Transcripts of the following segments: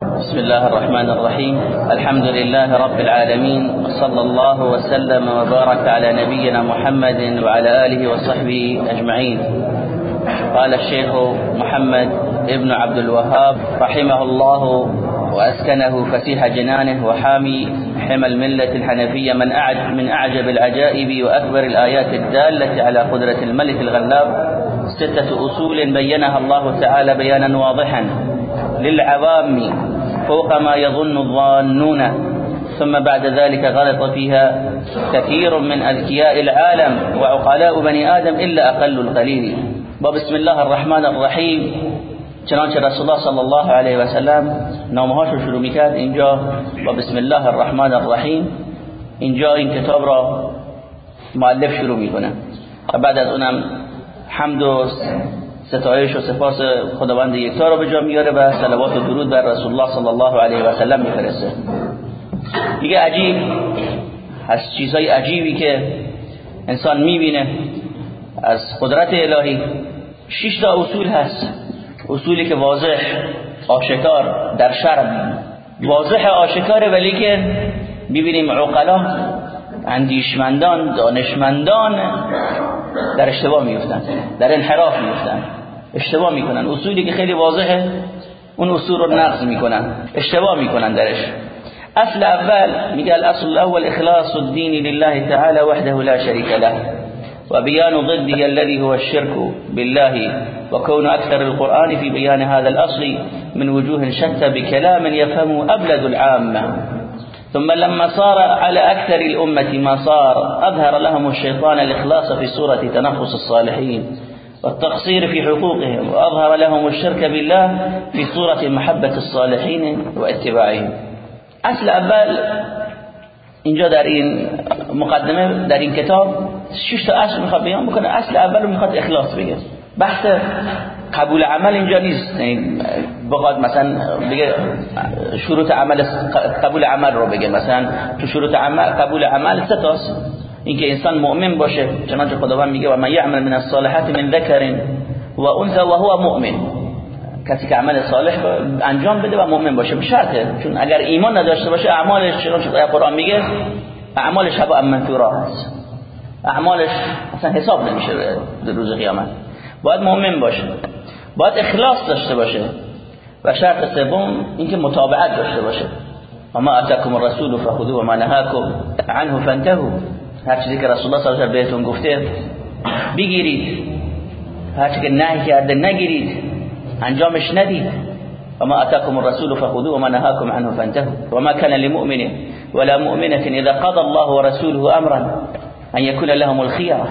بسم الله الرحمن الرحيم. الحمد لله رب العالمين وصلى الله وسلم وبارك على نبينا محمد وعلى آله وصحبه أجمعين. قال الشيخ محمد ابن عبد الوهاب رحمه الله وأسكنه فسيح جنانه وحامي حمى الملة الحنفية من أعجب, من أعجب العجائب وأكبر الآيات الدالة على قدرة الملك الغلاب. ستة أصول بينها الله تعالى بيانا واضحا للعوام فوق ما يظن الظانون. ثم بعد ذلك غلط فيها كثير من أذكياء العالم وعقلاء بني آدم إلا أقل القليل. وبسم الله الرحمن الرحيم. چنانچه رسول الله صلی الله علیه و سلم نامهاش رو شروع می‌کرد اینجا. با بسم الله الرحمن الرحیم. اینجا این کتاب را معلف شروع می‌کنه. و بعد از اونم حمد و ستایش و سپاس خداوند یکتا رو به جا میاره و صلوات و درود بر رسول الله صلی الله علیه و سلم میفرسته. دیگه عجیب از چیزهای عجیبی که انسان می‌بینه از قدرت الهی شش تا اصول هست. اصولی که واضح آشکار در شرع. واضح آشکاره ولی که ببینیم عقلا اندیشمندان دانشمندان در اشتباه میفتن در انحراف میفتن اشتباه می‌کنن. اصولی که خیلی واضحه اون اصول رو نقض می‌کنن. اشتباه می‌کنن درش. اصل اول میگه الاصل الاول اخلاص الدين لله تعالى وحده لا شريك له وبيان ضده الذي هو الشرك بالله وكون أكثر القرآن في بيان هذا الأصل من وجوه شتى بكلام يفهمه أبلد العامة. ثم لما صار على أكثر الأمة ما صار أظهر لهم الشيطان الإخلاص في سورة تنفس الصالحين والتقصير في حقوقهم وأظهر لهم الشرك بالله في سورة محبة الصالحين واتباعهم. أصل أبال اینجا در این مقدمة در این کتاب شش تا أصل میخواد بیان بکنه أصل اول میخواد إخلاص بگه بحث قبول عمل اینجا نیست یعنی بخواد مثلا بگه شروط عمل قبول عمل رو بگه مثلا تو شروط عمل قبول عمل سه اینکه انسان مؤمن باشه چنانچه خداوند میگه و من یعمل من الصالحات من ذکر و انثى و هو مؤمن. کسی که عمل صالح انجام بده و مؤمن باشه به شرطه چون اگر ایمان نداشته باشه اعمالش چنانچه قرآن میگه اعمالش هوا منثورا هست. اعمالش اصلا حساب نمیشه در روز قیامت. باید مؤمن باشه. باید اخلاص داشته باشه. و شرط سوم اینکه متابعت داشته باشه. و ما اتاکم الرسول فخذوه و ما نهاکم عنه فانتهوا هر چیزی که رسول الله صلی الله علیه و بهتون گفته بگیرید. هر چیزی که نهی کرده نگیرید. انجامش ندید. وما اتاكم الرسول فخذوه وما نهاكم عنه فانتهوا وما كان لمؤمن ولا مؤمنة إذا قضى الله ورسوله أمرا أن يكون لهم الخيرة.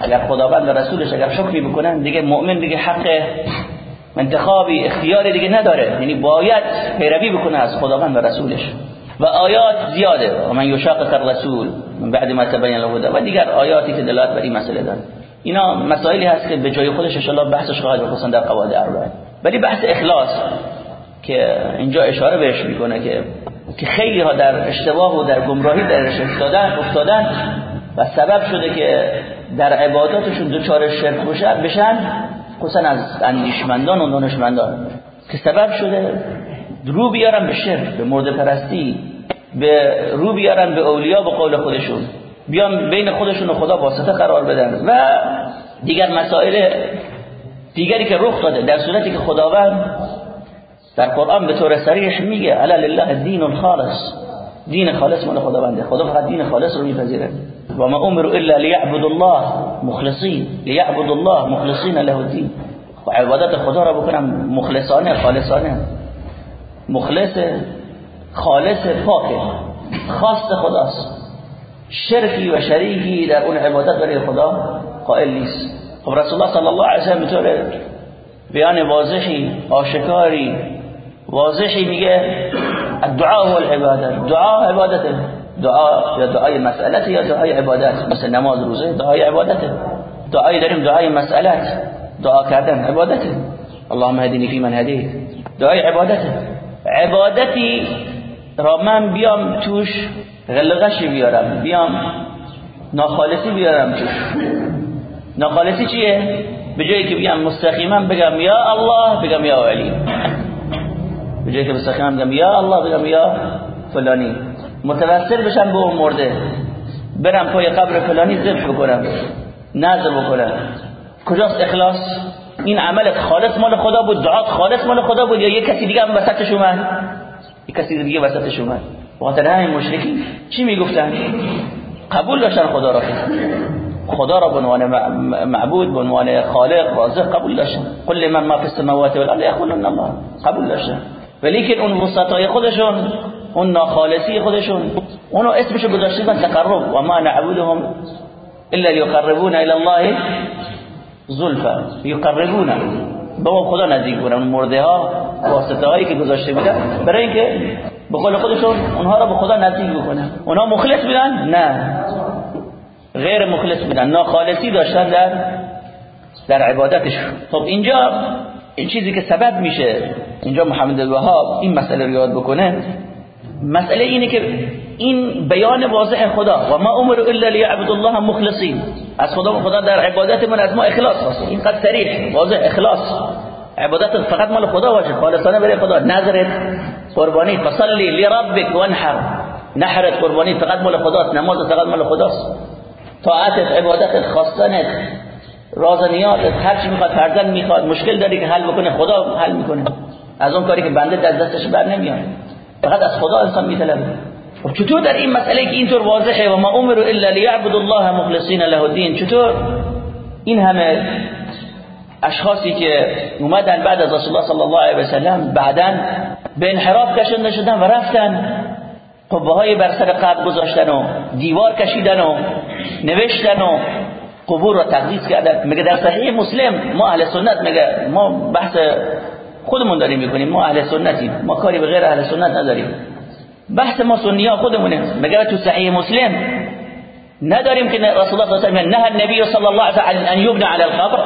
اگر خداوند و رسولش اگر حکمی بکنن دیگه مؤمن دیگه حق انتخابی اختیاری دیگه نداره. یعنی باید پیروی بکنه از خداوند و رسولش. و آیات زیاده. و من یشاقق الرسول من بعد ما تبین له و دیگر آیاتی که دلالت بر این مسئله داره اینا مسائلی هست که به جای خودش ان بحثش خواهد بخصوصا در قواعد اربعه. ولی بحث اخلاص که اینجا اشاره بهش می‌کنه که که خیلی ها در اشتباه و در گمراهی درش افتادن افتادن و سبب شده که در عباداتشون دچار شرک بشن خصوصا از اندیشمندان و دانشمندان. که سبب شده رو بیارن به شرک به مرد پرستی. به رو بیارن به اولیا به قول خودشون. بیان بین خودشون و خدا واسطه قرار بدن. و دیگر مسائل دیگری که رخ داده در صورتی که خداوند در قرآن به طور صریح میگه الا لله الدین الخالص دین خالص مال خداونده. خدا فقط دین خالص رو میپذیره. و ما امروا الا ليعبدوا الله مخلصین. ليعبدوا الله مخلصین له الدین. و عبادت خدا را بکنم مخلصانه خالصانه. مخلص خالص پاکه خاص خداست. شرکی و شریکی در اون عبادت برای خدا قائل نیست. خب رسول الله صلی الله علیه و طور بیان واضحی آشکاری واضحی میگه الدعاء هو العبادت دعا عبادته. دعا یا دعای مسئلت یا دعای عبادت. مثل نماز روزه دعای عبادته. دعای داریم دعای مسئلت. دعا کردن عبادته. اللهم هدینی فی من هدیت. دعای عبادته. عبادتی را من بیام توش غلغشی بیارم بیام ناخالصی بیارم توش. ناخالصی چیه؟ به جایی که بیام مستقیما بگم یا الله بگم یا علی به جایی که مستقیم میگم یا الله بگم یا فلانی. متوسل بشم به اون مرده. برم پای قبر فلانی ذبح بکنم. نظر بکنم. کجاست اخلاص؟ این عمل خالص مال خدا بود دعات خالص مال خدا بود یا یک کسی دیگه هم وسطش اومد؟ یک کسی دیگه وسطش اومد بخاطر همین مشرکی چی می‌گفتن؟ قبول داشتن خدا را خدا را به عنوان معبود به عنوان خالق رازق قبول داشتن. قل من ما فی السماوات والارض یقولون الله. قبول داشتن. ولیکن اون وسطای خودشون اون ناخالصی خودشون اونو اسمشو گذاشتن تقرب. و ما نعبدهم الا ليقربونا الى الله زلفا. یقربونا. با خدا نزدیک کنن اون مرده ها واسطه هایی که گذاشته بودن. برای اینکه به قول خودشون اونها را به خدا نزدیک بکنن اونها مخلص بودن؟ نه. غیر مخلص بودن. ناخالصی داشتن در در عبادتش خب اینجا این چیزی که سبب میشه اینجا محمد الوهاب این مسئله رو یاد بکنه مسئله اینه که این بیان واضح خدا. و ما امر الا لیعبد الله مخلصین. از خدا خدا در عبادت من از ما اخلاص این اینقدر صریح واضح اخلاص. عبادت فقط مال خدا باشه خالصانه برای خدا. نظرت قربانی فصلی لربک وانحر. نحرت قربانی فقط مال خداست نماز فقط مال خداست. طاعتت عبادتت خواستنت راز نیازت هر چی می‌خواد فرزند می‌خواد مشکل داری که حل بکنه خدا حل می‌کنه. از اون کاری که بنده از دستش بر نمیاد فقط از خدا انسان میطلبه خب چطور در این مسئله که اینطور واضحه و ما امر الا لیعبد الله مخلصین له الدین؟ چطور این همه اشخاصی که اومدن بعد از رسول الله صلی الله علیه و سلم بعدن به انحراف کشنده شدن و رفتن قبه های بر سر قبر گذاشتن و دیوار کشیدن و نوشتن و قبور را تقدیس کردن. میگه در صحیح مسلم ما اهل سنت میگه ما بحث خودمون داریم می‌کنیم؟ ما اهل سنتیم. ما کاری به غیر اهل سنت نداریم. بحث ما سنی ها خودمونه. میگه تو صحیح مسلم. نداریم که رسول الله صلی الله علیه و نه النبی صلی الله علیه و أن یبنى على القبر.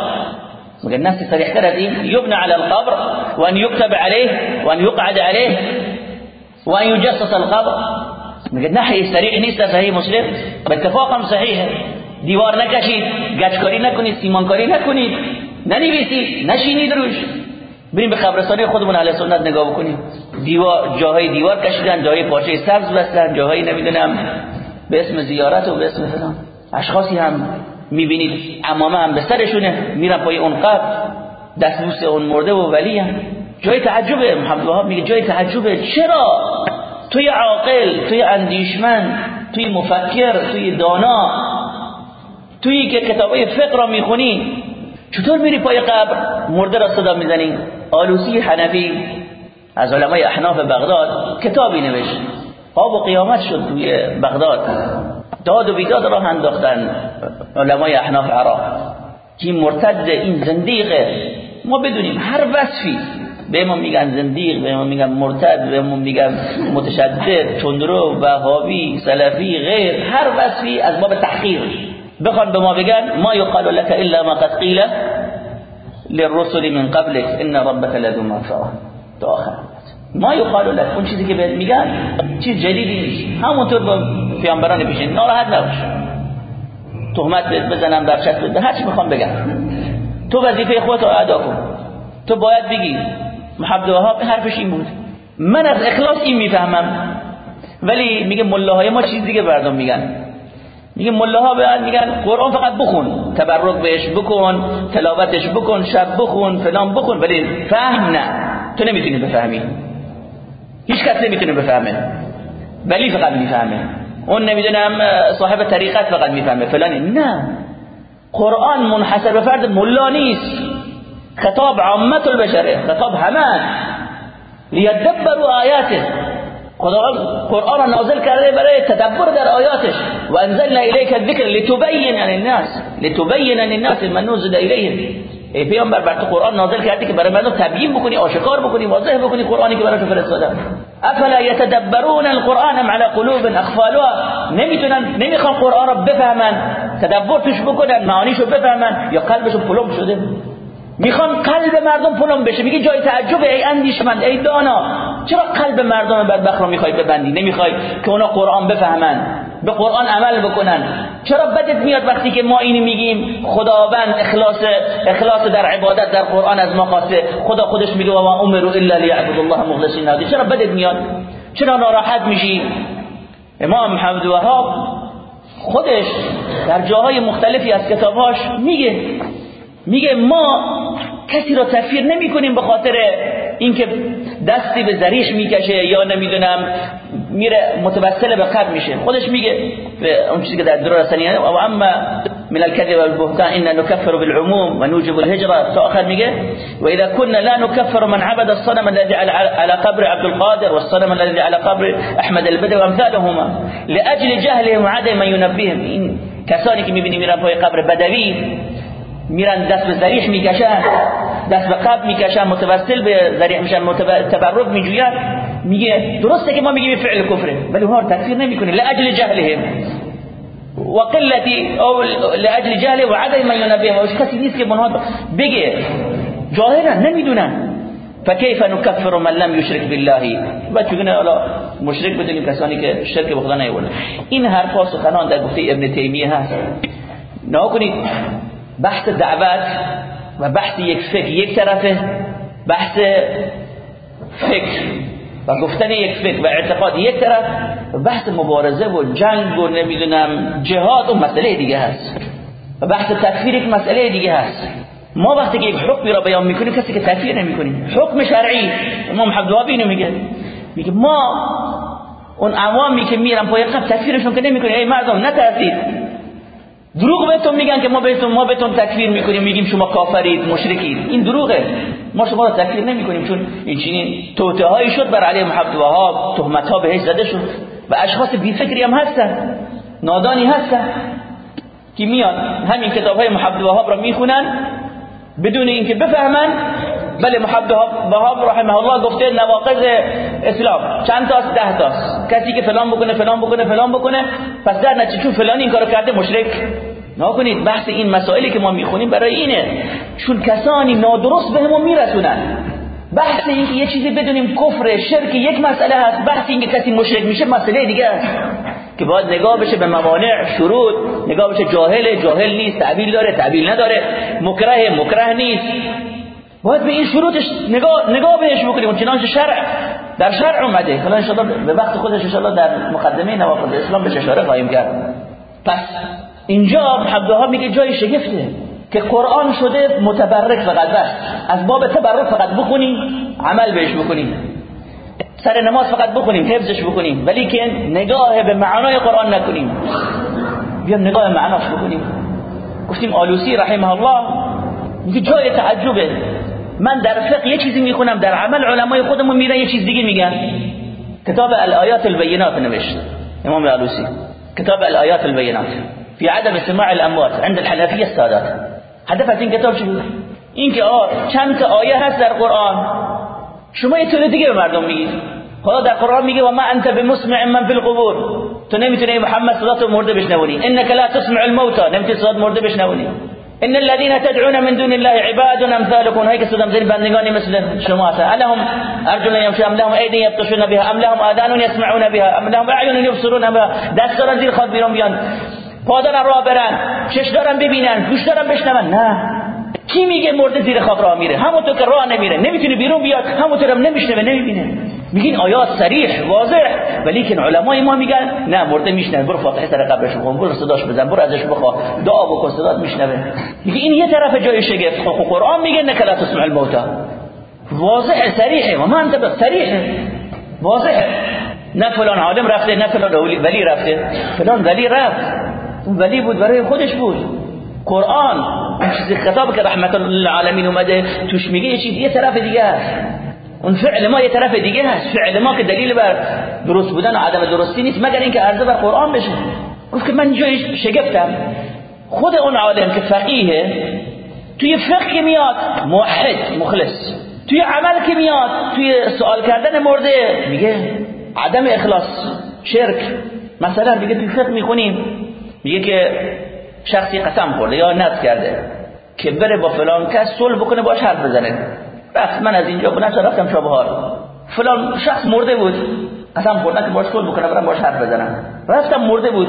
میگه نفس صریح تر از این یبنى على القبر وأن يكتب عليه وأن يقعد عليه وأن يجسس القبر. میگه نحی صریح نیست صحیح مسلم. به اتفاق هم صحیحه دیوار نکشید گچکاری نکنید سیمانکاری نکنید. ننویسید نشینید روش. بریم به قبرستانی خودمون اهل سنت نگاه بکنیم. دیوار جاهای دیوار کشیدن جاهای پارچه سبز بستن جاهای نمی‌دونم به اسم زیارت و به اسم فلان. اشخاصی هم می‌بینید امامه هم به سرشونه میرن پای اون قبر دستبوس اون مرده و ولی هم. جای تعجبه محمد وهاب میگه جای تعجبه. چرا؟ توی عاقل توی اندیشمند توی مفکر توی دانا توی که کتابای فقه را می‌خونی. چطور میری پای قبر؟ مرده را صدا می‌زنی. آلوسی حنفی از علمای احناف بغداد کتابی نوشت. قاب و قیامت شد توی بغداد. داد و بیداد راه انداختن علمای احناف عراق. که مرتد این زندیقه ما بدونیم هر وصفی. به ما میگن زندیق به ما میگن مرتد به ما میگن متشدد تندرو وهابی سلفی غیر. هر وصفی از باب تحقیر بخوان به ما بگن ما یقال لك الا ما قد قیل. للرسل من قبلك ان ربك لذو مغفره تا آخر ما یقال لك اون چیزی که بهت میگن چیز جدیدی نیست. همونطور با پیامبران پیشین. ناراحت نباش. تهمت بزنم در چت بده هر چی می‌خوام بگم. تو وظیفه خودت رو ادا کن. تو باید بگی. محمد وهاب حرفش این بود. من از اخلاص این می‌فهمم. ولی میگه ملاهای ما چیز دیگه بردم میگن. میگه ملاها بعد میگن قرآن فقط بخون تبرک بهش بکن تلاوتش بکن شب بخون فلان بکن ولی فهم نه. تو نمی‌تونی بفهمی. هیچ کس نمی‌تونه بفهمه. ولی فقط می‌فهمه. اون نمی‌دونم صاحب طریقت فقط می‌فهمه. فلانی. نه. قرآن منحصر به فرد ملا نیست. خطاب عامت البشره خطاب همه. لیدبروا آیاته. خدا قرآن نازل کرده برای تدبر در آیاتش. و انزلنا الیک الذکر لتبین للناس لتبین للناس من نزل الیهم. ای پیامبر بر تو قرآن نازل کردی که برای مردم تبیین بکنی آشکار بکنی واضح بکنی قرآنی که براشون فرستادم. افلا یتدبرون القرآن على قلوب اخفالها نمی‌تونن نمی‌خوان قرآن را بفهمن. تدبر توش بکنن معانیشو بفهمن یا قلبشون پلم شده؟ می‌خوان قلب مردم پلم بشه. میگه جای تعجب ای اندیشمند ای دانا. چرا قلب مردم بدبخت رو می‌خوای ببندی؟ نمی‌خوای که اونا قرآن بفهمن به قرآن عمل بکنن. چرا بدت میاد وقتی که ما اینو میگیم؟ خداوند اخلاص اخلاص در عبادت در قرآن از ما خواسته. خدا خودش میگه و ما امروا الا لیعبدوا الله مخلصین له چرا بدت میاد؟ چرا ناراحت میشی؟ امام محمد وهاب خودش در جاهای مختلفی از کتابهاش میگه میگه ما کسی را تکفیر نمی کنیم به خاطر اینکه دستی به زریش می‌کشه یا نمی‌دونم میره متوسل به قبل میشه. خودش میگه به اون چیزی که در درار سنیه و اما من الكذب والبهتان ان نكفر بالعموم ونوجب الهجره تا آخر میگه و اذا كنا لا نكفر من عبد الصنم الذي على قبر عبد القادر والصنم الذي على قبر احمد البدوي وامثالهما لاجل جهلهم وعدم ينبههم این کسانی که می‌بینی میرن پای قبر بدوی میرن دست به ذریح می‌کشن. دست به قبل می‌کشن متوسل به ذریح میشن تبرک میجوین میگه درسته که ما میگیم فعل کفره ولی اونها رو تکفیر نمی‌کنه. لاجل جهلهم. و قلتی او لاجل جهل و عدم من ینبه و کسی نیست که اونها بگه. جاهلن نمی‌دونن. فكيف نكفر من لم يشرك بالله. و چگونه حالا مشرک بدونیم کسانی که شرک به خدا نیورده این حرفا سخنان در گفته ابن تیمیه هست. نکنید بحث دعوت و بحث یک فکر یک طرفه بحث فکر و گفتن یک فکر و اعتقاد یک طرف و بحث مبارزه و جنگ و نمی‌دونم جهاد و مسئله دیگه هست. و بحث تکفیر یک مسئله دیگه هست. ما وقتی که یک حکمی را بیان می‌کنیم کسی که تکفیر نمی‌کنیم. حکم شرعی. امام حبدوابی اینو میگه. میگه ما اون عوامی که میرن پای قبل تکفیرشون که نمی‌کنیم. ای مردم نترسید دروغ بهتون میگن که ما بهتون ما بهتون تکفیر می‌کنیم میگیم شما کافرید مشرکید. این دروغه. ما شما رو تکفیر نمی‌کنیم چون این چنین توته هایی شد بر علی محمد وهاب تهمت ها بهش زده شد. و اشخاص بی فکری هم هستن. نادانی هستن. که میان؟ همین کتاب های محمد وهاب را می‌خونن. بدون اینکه بفهمن بله محمد وهاب رحمه الله گفته نواقض اسلام. چند تاست؟ ده تاست. کسی که فلان بکنه فلان بکنه فلان بکنه پس در نتیجه چون فلان این کارو کرده مشرک. نکنید بحث این مسائلی که ما می‌خونیم برای اینه. چون کسانی نادرست بهمون میرسونن. بحث این که یه چیزی بدونیم کفر شرک یک مسئله هست. بحث این که کسی مشرک میشه مسئله دیگه است. که باید نگاه بشه به موانع شروط نگاه بشه جاهل جاهل نیست تعبیل داره تعبیل نداره. مکره مکره نیست. باید به این شروطش نگاه نگاه بهش بکنیم. چنانچه شرع در شرع اومده. حالا ان به وقت خودش ان در مقدمه نواقض اسلام بهش اشاره خواهیم کرد. پس اینجا عبدالله میگه جای شگفته که قرآن شده متبرک فقط بس. از باب تبرک فقط بکنیم عمل بهش بکنیم. سر نماز فقط بکنیم حفظش بکنیم. ولی که نگاه به معنای قرآن نکنیم. بیام نگاه معناش بکنیم. گفتیم آلوسی رحمه الله میگه جای تعجبه. من در فقه یه چیزی می‌خونم در عمل علمای خودمون میرن یه چیز دیگه میگن. کتاب الآیات البینات نوشت امام آلوسی کتاب الآیات البینات. في عدم سماع الاموات عند الحنفیه السادات هدف از این کتاب چی بود؟ این که چند تا آیه هست در قرآن. شما یه طور دیگه به مردم میگید. خدا در قرآن میگه و ما انت بمسمع من فی القبور. تو نمی‌تونی محمد صدات مرده بشنونی انك لا تسمع الموتى. نمی‌تونی صدات مرده بشنونی ان الذين تدعون من دون الله عباد امثالكم هيك صدام زين بندگانی مثل شما هستن لهم ارجل يمشي لهم ايدي يبطشون بها؟ ام لهم يسمعون بها؟ ام لهم اعين يبصرون بها؟ دست دارن زیر خواب بیرون بیان. پا دارن راه برن چش دارن ببینن گوش دارن بشنون. نه. کی میگه مرده زیر خواب راه میره؟ همونطور که راه نمیره. نمی‌تونه بیرون بیاد همونطور هم نمیشنوه نمی‌بینه. میگین آیات صریح واضح؟ ولی که علمای ما میگن نه مرده میشنوه برو فاتحه سر قبرش بخون برو صداش بزن برو ازش بخوا دعا بکن صدات میشنوه. میگه این یه طرف جای شگفت خب قرآن میگه انک لا تسمع الموتى. واضح صریحه و ما انت صریحه واضحه نه فلان عالم رفته نه فلان ولی رفته. فلان ولی رفت. اون ولی بود برای خودش بود. قرآن اون چیز خطاب که رحمت للعالمین اومده توش میگه یه چیز یه طرف دیگه. هست اون فعل ما یه طرف دیگه هست. فعل ما که دلیل بر درست بودن و عدم درستی نیست مگر اینکه عرضه بر قرآن بشه. گفت که من جای شگفتم. خود اون عالم که فقیه توی فقه میاد موحد مخلص. توی عمل که میاد توی سوال کردن مرده میگه عدم اخلاص شرک. مثلا میگه توی فقه می‌خونیم میگه که شخصی قسم خورده یا نذر کرده که بره با فلان کس صلح بکنه باش حرف بزنه. رفت من از اینجا بلند رفتم چابهار فلان شخص مرده بود. قسم خوردن که باش صلح بکنه برم باش حرف بزنم. رفتم مرده بود.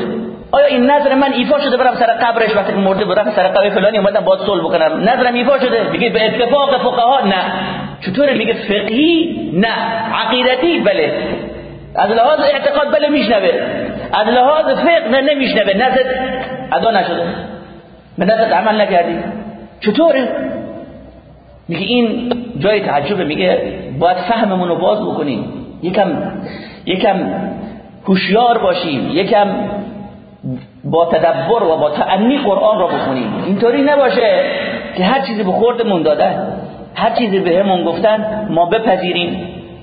آیا این نظر من ایفا شده برم سر قبرش؟ وقتی که مرده برم سر قبر فلانی اومدم با صلح بکنم. نظرم ایفا شده. میگه به اتفاق فقها نه. چطوره؟ میگه فقهی نه. عقیدتی؟ بله. از لحاظ اعتقاد بله میشنوه. از لحاظ فقه نه نمیشنوه. نظر ادا نشده. به نظر عمل نکردی. چطوره؟ میگه این جای تعجبه میگه باید فهممون رو باز بکنیم. یکم یکم هوشیار باشیم یکم با تدبر و با تعنی قرآن را بخونیم. اینطوری نباشه که هر چیزی به خوردمون دادن هر چیزی به همون گفتن ما بپذیریم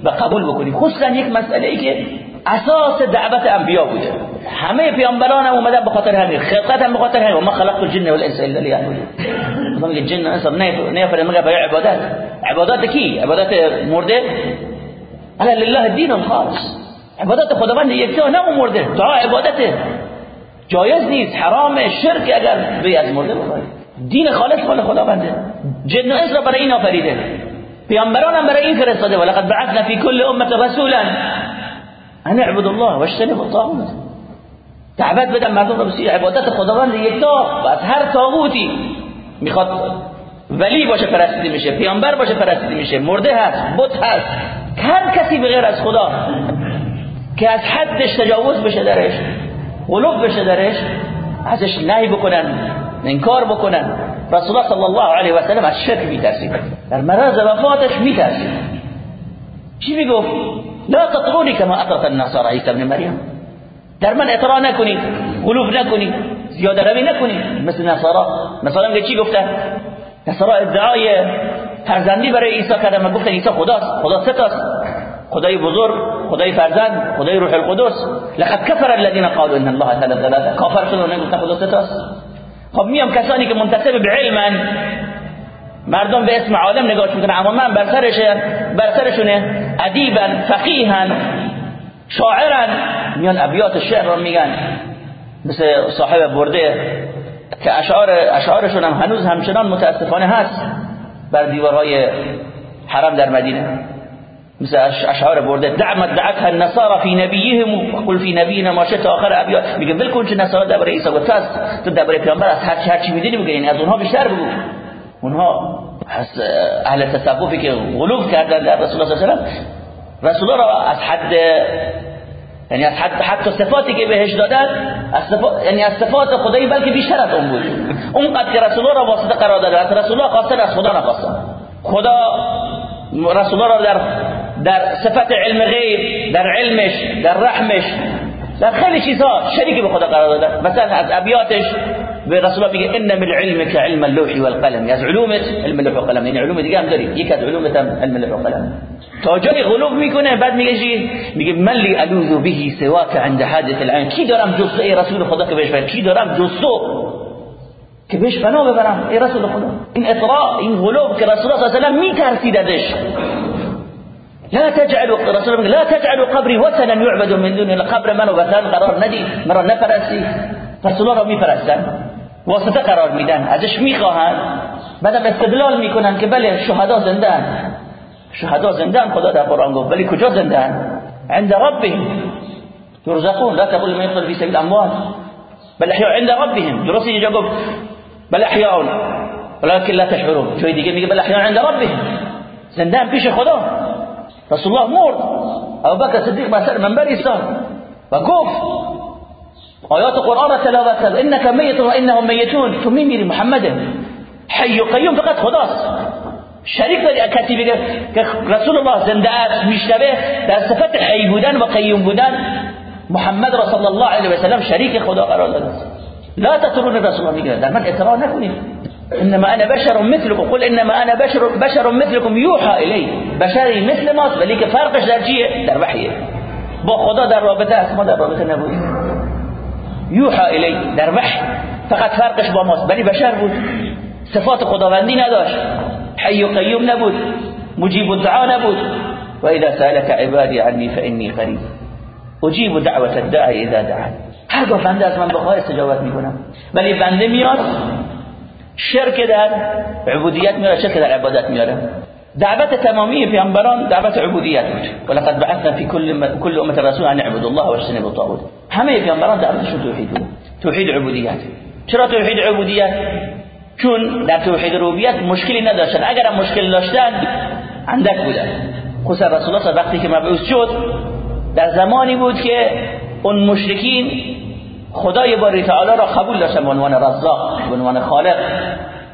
و قبول بکنیم. خصوصا یک مسئله ای که اساس دعوت انبیا بوده. همه پیامبران هم اومدن به خاطر همین. خلقت هم به خاطر همین. ما خلقت الجن والانس الا ليعبدون. ما میگه جن انس نه فرمان برای عبادت. عبادت کی؟ عبادت مرده؟ الا لله الدين الخالص عبادت خداوند یکتا نه مرده. دعا عبادته جایز نیست. حرام شرک اگر به از مرده بخوای دین خالص مال خداونده. جن و انس را برای این آفریده. پیامبران هم برای این فرستاده. ولقد بعثنا فی کل امه رسولا. ان اعبدوا الله واجتنبوا الطاغوت. دعوت بدن مردم رو بسیار عبادت خداوند یکتا و از هر طاغوتی می‌خواد ولی باشه پرستیده میشه پیامبر باشه پرستیده میشه مرده هست بت هست. هر کسی به غیر از خدا که از حدش تجاوز بشه درش غلوب بشه درش ازش نهی بکنن انکار بکنن. رسول الله صلی الله علیه و سلم از شرک میترسید. در مرض وفاتش میترسید. چی می‌گفت؟ لا تطرونی کما اطرت النصارى عیسی ابن مریم در من اطراع نکنید غلوب نکنید زیاده روی نکنید مثل نصارا. نصارا میگه چی گفتن نصارا ادعای فرزندی برای عیسی کردن. و گفتن عیسی خداست. خدا ستاست. خدای بزرگ خدای فرزند خدای روح القدس. لقد كفر الذين قالوا ان الله ثلاث ثلاثه کافر شدن گفتن خدا ستاست. خب میام کسانی که منتسب به علمن مردم به اسم عالم نگاه می‌کنن. اما من بر سرشه بر سرشونه ادیبا فقیها شاعرا میان ابیات شعر رو میگن. مثل صاحب برده که اشعار اشعارشون هم هنوز همچنان متاسفانه هست بر دیوارهای حرم در مدینه. مثل اشعار برده دعمت دعتها النصارى في نبيهم وقل في نبينا ما شئت. آخر ابیات میگه ول کن چه نصارا درباره عیسی و تو درباره پیامبر از هر هر چی می‌دونی بگه یعنی از اونها بیشتر بگو. اونها اهل تصوفی که غلوب کردن در رسول الله صلی الله علیه و رسول الله را از حد یعنی از حد حتی صفاتی که بهش دادن از صفات یعنی از صفات خدایی بلکه بیشتر از اون بود. اونقدر که رسول الله را واسطه قرار دادن رسول الله خواستن از خدا نخواستن خدا رسول الله را در در صفت علم غیب در علمش در رحمش در خیلی چیزها شریک به خدا قرار دادن مثلا از ابیاتش به رسول الله میگه إن من علمك علم اللوح والقلم. از علومت علم اللوح والقلم. یعنی علوم دیگه هم علومت هم علم اللوح والقلم. جای غلوب میکنه بعد میگه چی میگه من لی ألوذ به سواک عند حادث العين. کی دارم جز ای رسول خدا که بهش کی دارم جز تو که بهش ای رسول خدا؟ این إطراء این غلوب که رسول الله صلی الله علیه و میترسید ازش لا تجعلوا رسول الله لا تجعلوا قبري وثنا يعبد من دون الله قبر منو وثن قرار ندی مرا نپرستی رسول الله را میپرستن واسطه قرار میدن ازش می‌خواهن بعدم استدلال می‌کنن که بله شهدا زندن شهدا زندن خدا در قرآن گفت ولی کجا زندن عند ربهم. يرزقون لا تقول من يقتل في سبيل الاموال. بل احياء عند ربهم. درست اینجا گفت بل احياء ولكن لا تشعرون. جای دیگه میگه بل احياء عند ربهم. زندان پیش خدا. رسول الله مرد. ابو بکر صدیق بر سر منبر ایستاد. و گفت آیات قرآن را تلاوت کرد إنك میت و انهم میتون تو میمیری محمد؟ حی و قیوم فقط خداست شریک داری کسی بگه که رسول الله زنده است میشنوه در صفت حی بودن و قیوم بودن. محمد صلی الله علیه و سلم شریک خدا قرار داده. لا تطرون رسول الله میگه در من اعتراض نکنید إنما أنا بشر مثلكم. قل إنما أنا بشر بشر مثلكم يوحى إلي. بشری مثل ماست ولی که فرقش در چیه؟ در وحیه. با خدا در رابطه است ما در رابطه نبودیم. یوحى الی در وحی. فقط فرقش با ماست. ولی بشر بود. صفات خداوندی نداشت. حی و قیوم نبود. مجیب الدعا نبود. و اذا سالك عبادي عني فاني قريب اجیب دعوت الداعی اذا دعان هرگاه بنده از من بخواه استجابت می‌کنم. ولی بنده میاد شرک در عبودیت میاره شرک در عبادت میاره. دعوت تمامی پیامبران دعوت عبودیت بود. ولقد بعثنا في كل كل امه رسول ان اعبدوا الله واجتنبوا الطاغوت. همه پیامبران دعوتشون توحید بود. توحید عبودیت. چرا توحید عبودیت؟ چون در توحید ربوبیت مشکلی نداشتن. اگر مشکل داشتن اندک بودن. خصوصا رسول الله وقتی که مبعوث شد در زمانی بود که اون مشرکین خدای باری تعالی را قبول داشتن به عنوان رزاق به عنوان خالق.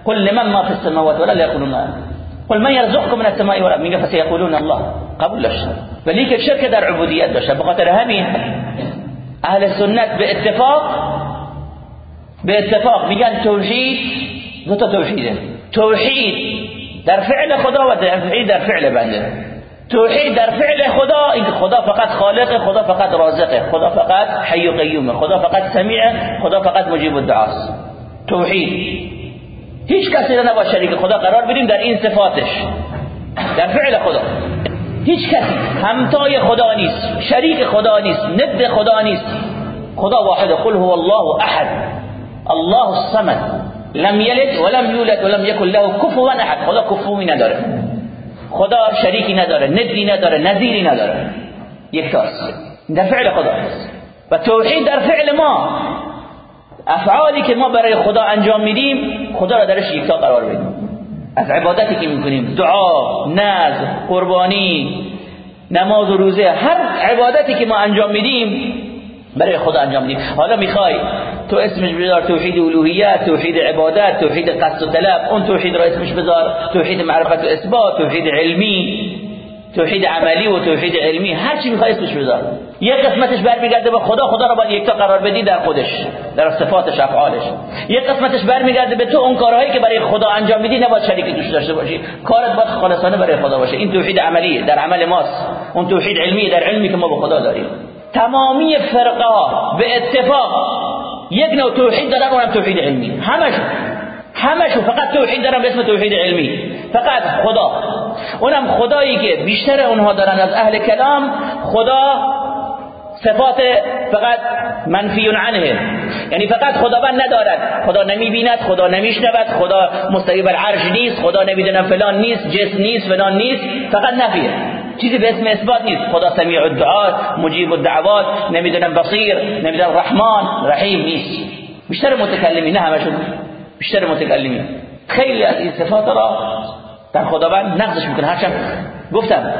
قل لمن ما في السماوات ولا يقولون قل من يرزقكم من السماء والأرض؟ میگه فسيقولون الله. قبول داشتن ولی که شرک در عبودیت داشتن به همین أهل سنت به اتفاق به اتفاق میگن توحید دو تا توحید در فعل خدا و توحید در فعل بنده توحید در فعل خدا. این خدا فقط خالق خدا فقط رازقه خدا فقط حی و قیومه خدا فقط سمیعه خدا فقط مجیب الدعاست توحید هیچ کسی را نباید شریک خدا قرار بدیم در این صفاتش. در فعل خدا. هیچ کسی. همتای خدا نیست. شریک خدا نیست. ند خدا نیست. خدا واحد. قل هو الله احد. الله الصمد. لم یلد ولم یولد ولم یکن له کفوا احد. خدا کفوی نداره. خدا شریکی نداره. ندی نداره. نظیری نداره. یکتاست در فعل خدا. و توحید در فعل ما. افعالی که ما برای خدا انجام میدیم خدا را درش یکتا قرار بدیم. از عبادتی که می‌کنیم دعا نذر قربانی نماز و روزه هر عبادتی که ما انجام میدیم برای خدا انجام میدیم. حالا می‌خوای تو اسمش بذار توحید الوهیت توحید عبادت توحید قصد و طلب اون توحید را اسمش بذار توحید معرفت و اثبات توحید علمی. توحید عملی و توحید علمی هر چی می‌خوای اسمش بذار. یه قسمتش برمیگرده به خدا خدا رو باید یکتا قرار بدی در خودش در صفاتش افعالش. یه قسمتش برمیگرده به تو اون کارهایی که برای خدا انجام میدی نباید شریکی توش داشته باشی. کارت باید خالصانه برای خدا باشه. این توحید عملی در عمل ماست. اون توحید علمی در علمی که ما به خدا داریم. تمامی فرقه به اتفاق یک نوع توحید دارن اونم توحید علمی. همشون همشون فقط توحید دارن به اسم توحید علمی. فقط خدا. اونم خدایی که بیشتر اونها دارن از اهل کلام خدا صفات فقط منفی عنه. یعنی فقط خداوند ندارد. خدا نمی‌بیند خدا نمیشنود خدا مستقیم بر عرش نیست خدا نمی‌دونم فلان نیست جسم نیست فلان نیست. فقط نفیه چیزی به اسم اثبات نیست. خدا سمیع الدعات مجیب الدعوات نمی‌دونم بصیر نمی‌دونم رحمان. رحیم نیست. بیشتر متکلمی نه همشون. بیشتر متکلمی. خیلی از این صفات را در خداوند نقضش می‌کنه. هرچند گفتم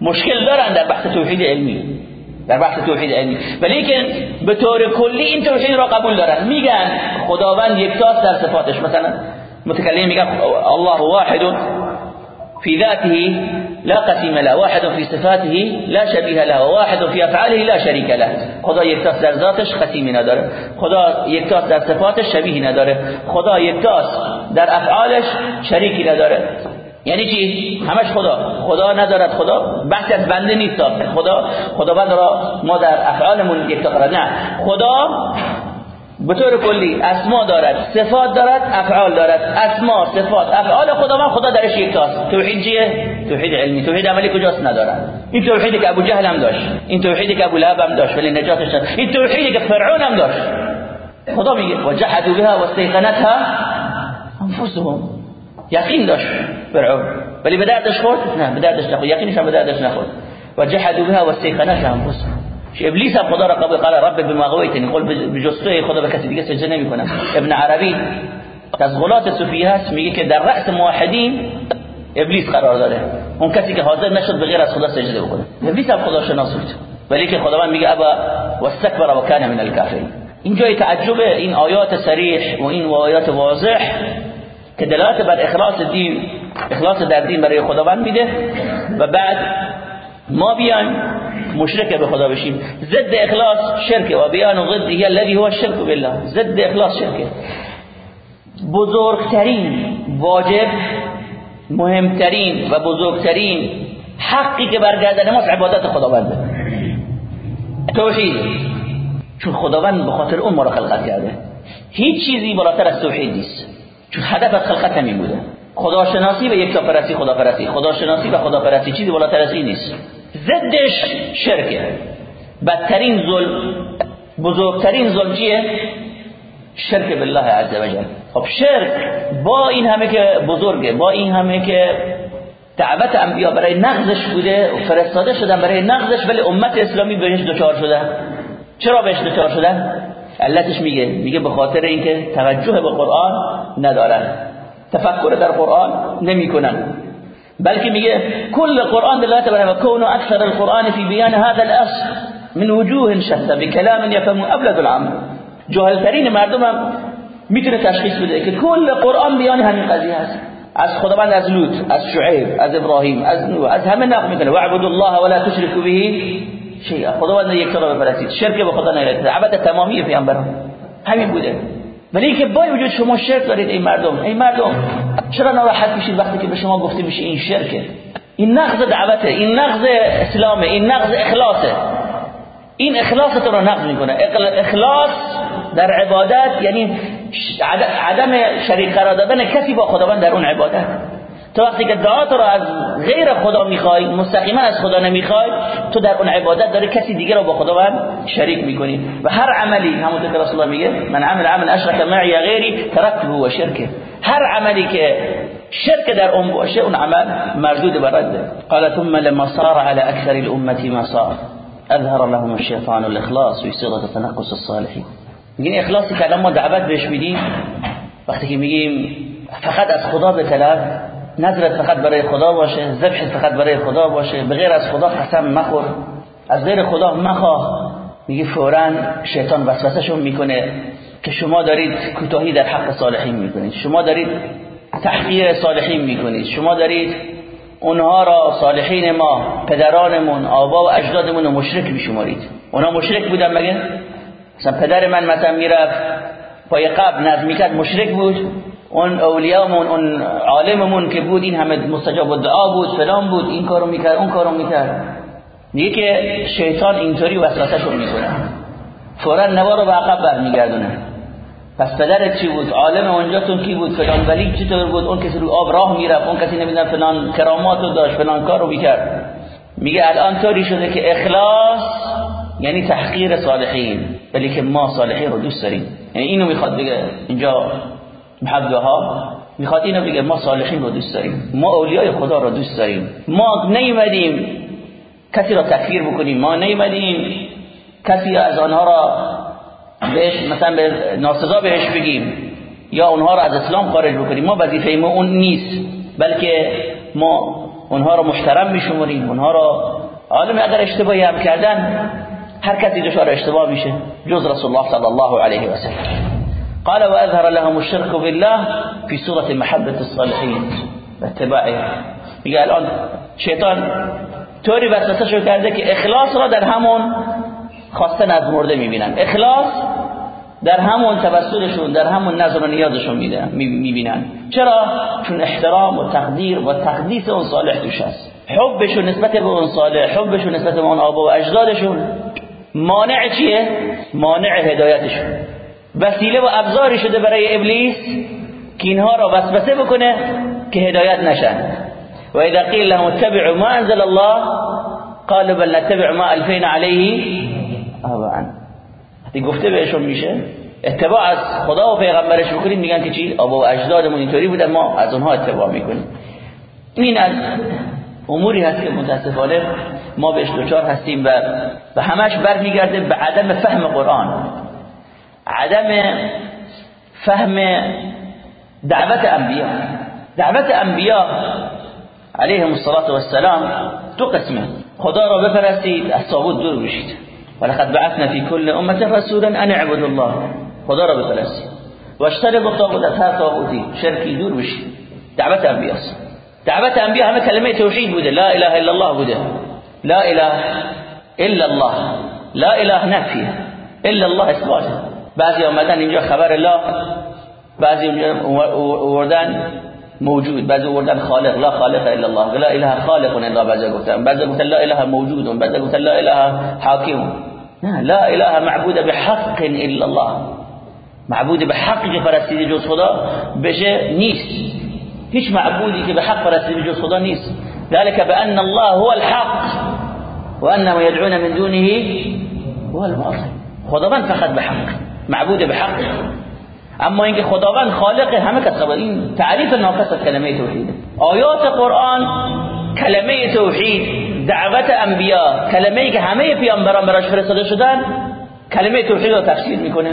مشکل دارن در بحث توحید علمی. در بحث توحید علمی. ولی که به طور کلی این توحید را قبول دارن. میگن خداوند یکتاست در صفاتش. مثلا متکلم میگن الله واحد في ذاته لا قسيم له واحد في صفاته لا شبيه له وواحد في افعاله لا شريك له. خدا یکتاست در ذاتش قسیمی نداره. خدا یکتاست در صفاتش شبیهی نداره. خدا یکتاست در افعالش شریکی نداره. یعنی چی؟ همش خدا. خدا ندارد خدا. بحث از بنده نیست خدا خداوند را ما در افعالمون یک نه. خدا به طور کلی اسما دارد صفات دارد افعال دارد. اسما صفات افعال خداوند خدا درش یکتاست توحید چیه؟ توحید علمی. توحید عملی کجاست؟ ندارد این توحیدی که ابو جهل هم داشت این توحیدی که ابو لهب هم داشت ولی نجاتش داشت این توحیدی که فرعون هم داشت. خدا میگه وجحدوا بها واستيقنتها انفسهم. یقین داشت فرعون. ولی به دردش خورد؟ نه به دردش نخورد. یقینش هم به دردش نخورد. وجحدوا بها واستيقنتها انفسهم. ابلیس هم خدا را قبول قال رب بما غویتنی قول به جستوی خدا به کسی دیگه سجده نمی‌کنم ابن عربی از غلات صوفیه هست میگه که در رأس موحدین ابلیس قرار داره. اون کسی که حاضر نشد به غیر از خدا سجده بکنه. ابلیس هم خدا شناس بود ولی که خداوند میگه ابا واستكبر وكان من الكافرین اینجای تعجب این آیات صریح و این آیات واضح که دلالت بر اخلاص دین اخلاص در دین برای خداوند میده و بعد ما بیان مشرک به خدا بشیم. ضد اخلاص شرک. و بیان ضده الذي هو الشرك بالله. ضد اخلاص شرک. بزرگترین واجب مهمترین و بزرگترین حقی که برگردن ماست عبادت خداونده توحید. چون خداوند به خاطر اون ما را خلقت کرده. هیچ چیزی بالاتر از توحید نیست. چون هدف از خلقت همین بوده. خداشناسی و یک پرستی خداپرستی. خداشناسی و خداپرستی چیزی بالاتر از این نیست. ضدش شرکه. بدترین ظلم بزرگترین ظلم چیه؟ شرک بالله عز وجل. خب شرک با این همه که بزرگه با این همه که دعوت انبیا برای نقضش بوده و فرستاده شدن برای نقضش ولی امت اسلامی بهش دچار شده. چرا بهش دچار شدن علتش میگه. میگه به خاطر اینکه توجه به قرآن ندارن. تفکر در قرآن نمی‌کنن. بلکه میگه کل قرآن دلالت بر و کون اکثر القرآن فی بیان هذا الاصل من وجوه شتى بكلام يفهم ابلد العام جاهلترین مردم هم می‌تونه تشخیص بده که کل قرآن بیان همین قضیه هست. از خداوند از لوط از شعیب از ابراهیم از نوح از همه نقل می‌کنه. واعبدوا الله ولا تشركوا به شیئا. خداوند یک را بپرستید. شرک به خدا نیارید. عبادت تمامی پیامبران. همین بوده. ولی که با وجود شما شرک دارید این مردم ای مردم. چرا ناراحت میشید وقتی که به شما گفته میشه این شرکه؟ این نقض دعوته این نقض اسلامه این نقض اخلاصه. این اخلاصت رو نقض می‌کنه. اخلاص در عبادت یعنی عدم شریک قرار دادن کسی با خداوند در اون عبادت. تو وقتی که دعات رو از غیر خدا می‌خوای مستقیما از خدا نمی‌خوای تو در اون عبادت داره کسی دیگه رو با خداوند شریک می‌کنی. و هر عملی همونطور که رسول الله میگه من عمل عمل اشرک معی غیری ترکته و شرکه. هر عملی که شرک در اون باشه اون عمل مردود برده قال ثم لما صار على اكثر الامه ما صار. اظهر لهم الشيطان الاخلاص في صيغه تنقص الصالحين میگین اخلاصی که ما دعوت بهش میدیم. وقتی که میگیم فقط از خدا به طلب نظرت فقط برای خدا باشه ذبح فقط برای خدا باشه به غیر از خدا قسم مخور. از غیر خدا مخواه. میگه فورا شیطان وسوسهشون می‌کنه که شما دارید کوتاهی در حق صالحین می‌کنید. شما دارید تحقیر صالحین می‌کنید. شما دارید اونها را صالحین ما پدرانمون آبا و اجدادمون رو مشرک میشمارید. اونها مشرک بودن مگه؟ مثلا پدر من مثلا می‌رفت پای قبل نظم می‌کرد مشرک بود. اون اولیامون اون عالممون که بود این همه مستجاب دعا بود فلان بود این کارو می‌کرد اون کارو می‌کرد. میگه که شیطان اینطوری وسوسهشو می‌کنه. فورا نوا رو به عقب برمیگردونه. پس پدرت چی بود؟ عالم اونجاتون کی بود؟ فلان ولی چطور بود؟ اون کسی رو آب راه می‌رفت اون کسی نمی‌دونم فلان کراماتو داشت فلان کارو می‌کرد. میگه الان طوری شده که اخلاص یعنی تحقیر صالحین. ولی که ما صالحین رو دوست داریم. یعنی اینو می‌خواد بگه اینجا. محبه ها می‌خواد اینو بگه ما صالحین رو دوست داریم ما اولیای خدا رو دوست داریم. ما نیومدیم کسی را تکفیر بکنیم ما نیومدیم کسی از آنها را بهش مثلا به ناسزا بهش بگیم یا اونها را از اسلام خارج بکنیم. ما وظیفه ما اون نیست بلکه ما اونها را محترم میشمریم اونها را عالم اگر اشتباهی هم کردن هر کسی دچار اشتباه میشه جز رسول الله صلی الله علیه و سلم. قال واظهر لهم الشرك بالله في سوره محبه الصالحين. باتباعها میگه الان شیطان طوری وسوسه کرده که اخلاص را در همون خواستن از مرده می‌بینن. اخلاص در همون توسلشون در همون نظر و نیازشون می‌بینن. چرا؟ چون احترام و تقدیر و تقدیس اون صالح توش حبشون نسبت به اون صالح حبشون نسبت به اون آبا و اجدادشون مانع چیه؟ مانع هدایتشون. وسیله و ابزاری شده برای ابلیس که اینها را وسوسه بکنه که هدایت نشن. و اذا قیل لهم اتبعوا ما انزل الله قالوا بل نتبع ما الفینا علیه آباء وقتی گفته بهشون میشه اتباع از خدا و پیغمبرش بکنید میگن که چی؟ آبا و اجدادمون اینطوری بودن ما از اونها اتباع می‌کنیم. این از اموری هست که متاسفانه ما بهش دوچار هستیم و و همش برمیگرده به عدم فهم قرآن. عدم فهم دعوت انبیا دعوت انبیا علیهم الصلاة والسلام دو قسمه خدا را بپرستید از دور بشید. ولقد بعثنا في كل أمة رسولا أن اعبدوا الله. خدا را بپرستید. و اشترکوا الطاغوت از هر طاغوتی شرکی دور بشید. دعوت انبیاست دعوت انبیا همه کلمه توحید بوده. لا اله الا الله بوده. لا اله الا الله. لا اله نفیه. الا الله اثباته. بعضی آمدن اینجا خبر لا بعضی اوردن موجود بعضی اوردن خالق لا خالق الا الله لا اله خالق الا بعضی گفتن بعضی گفتن لا اله موجود بعضی گفتن لا اله حاکم نه لا اله معبود بحق الا الله. معبود به حق که پرستیده جز خدا بشه نیست. هیچ معبودی که به حق جز خدا نیست. ذلك بأن الله هو الحق وأن ما يدعون من دونه هو الباطل خداوند فقط به حق معبود به حق. اما اینکه خداوند خالق همه کس این تعریف ناقص از کلمه توحید. آیات قرآن کلمه توحید دعوت انبیا کلمه ای که همه پیامبران براش فرستاده شدن کلمه توحید رو تفسیر می‌کنه.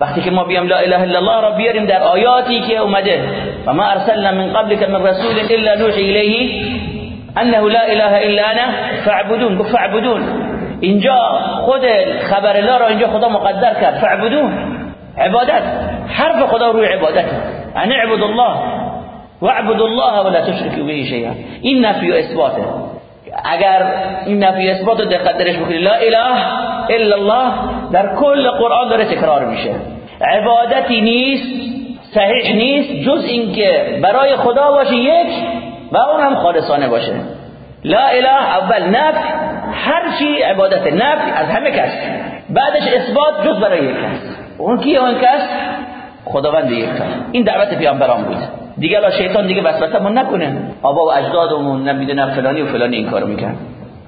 وقتی که ما بیام لا اله الا الله را بیاریم در آیاتی که اومده. و ما ارسلنا من قبلك من رسول الا نوحي الیه انه لا اله الا انا فاعبدون. فاعبدون. اینجا خود خبر الله را اینجا خدا مقدر کرد. فاعبدون عبادت. حرف خدا روی عبادت. ان اعبد الله واعبد الله ولا تشركوا به شيئا. این نفی و اثباته. اگر این نفی اثبات رو دقت درش بکنید. لا اله الا الله در کل قرآن داره تکرار میشه. عبادتی نیست صحیح نیست جز اینکه برای خدا باشه یک و اون هم خالصانه باشه. لا اله اول نفی هر چی عبادت نفی از همه کس بعدش اثبات جز برای یک کس. اون کی؟ اون کس خداوند یک کس. این دعوت پیامبران بود. دیگه لا شیطان دیگه وسوسمون نکنه. آبا و اجدادمون نمی‌دونم فلانی و فلانی این کارو می‌کرد.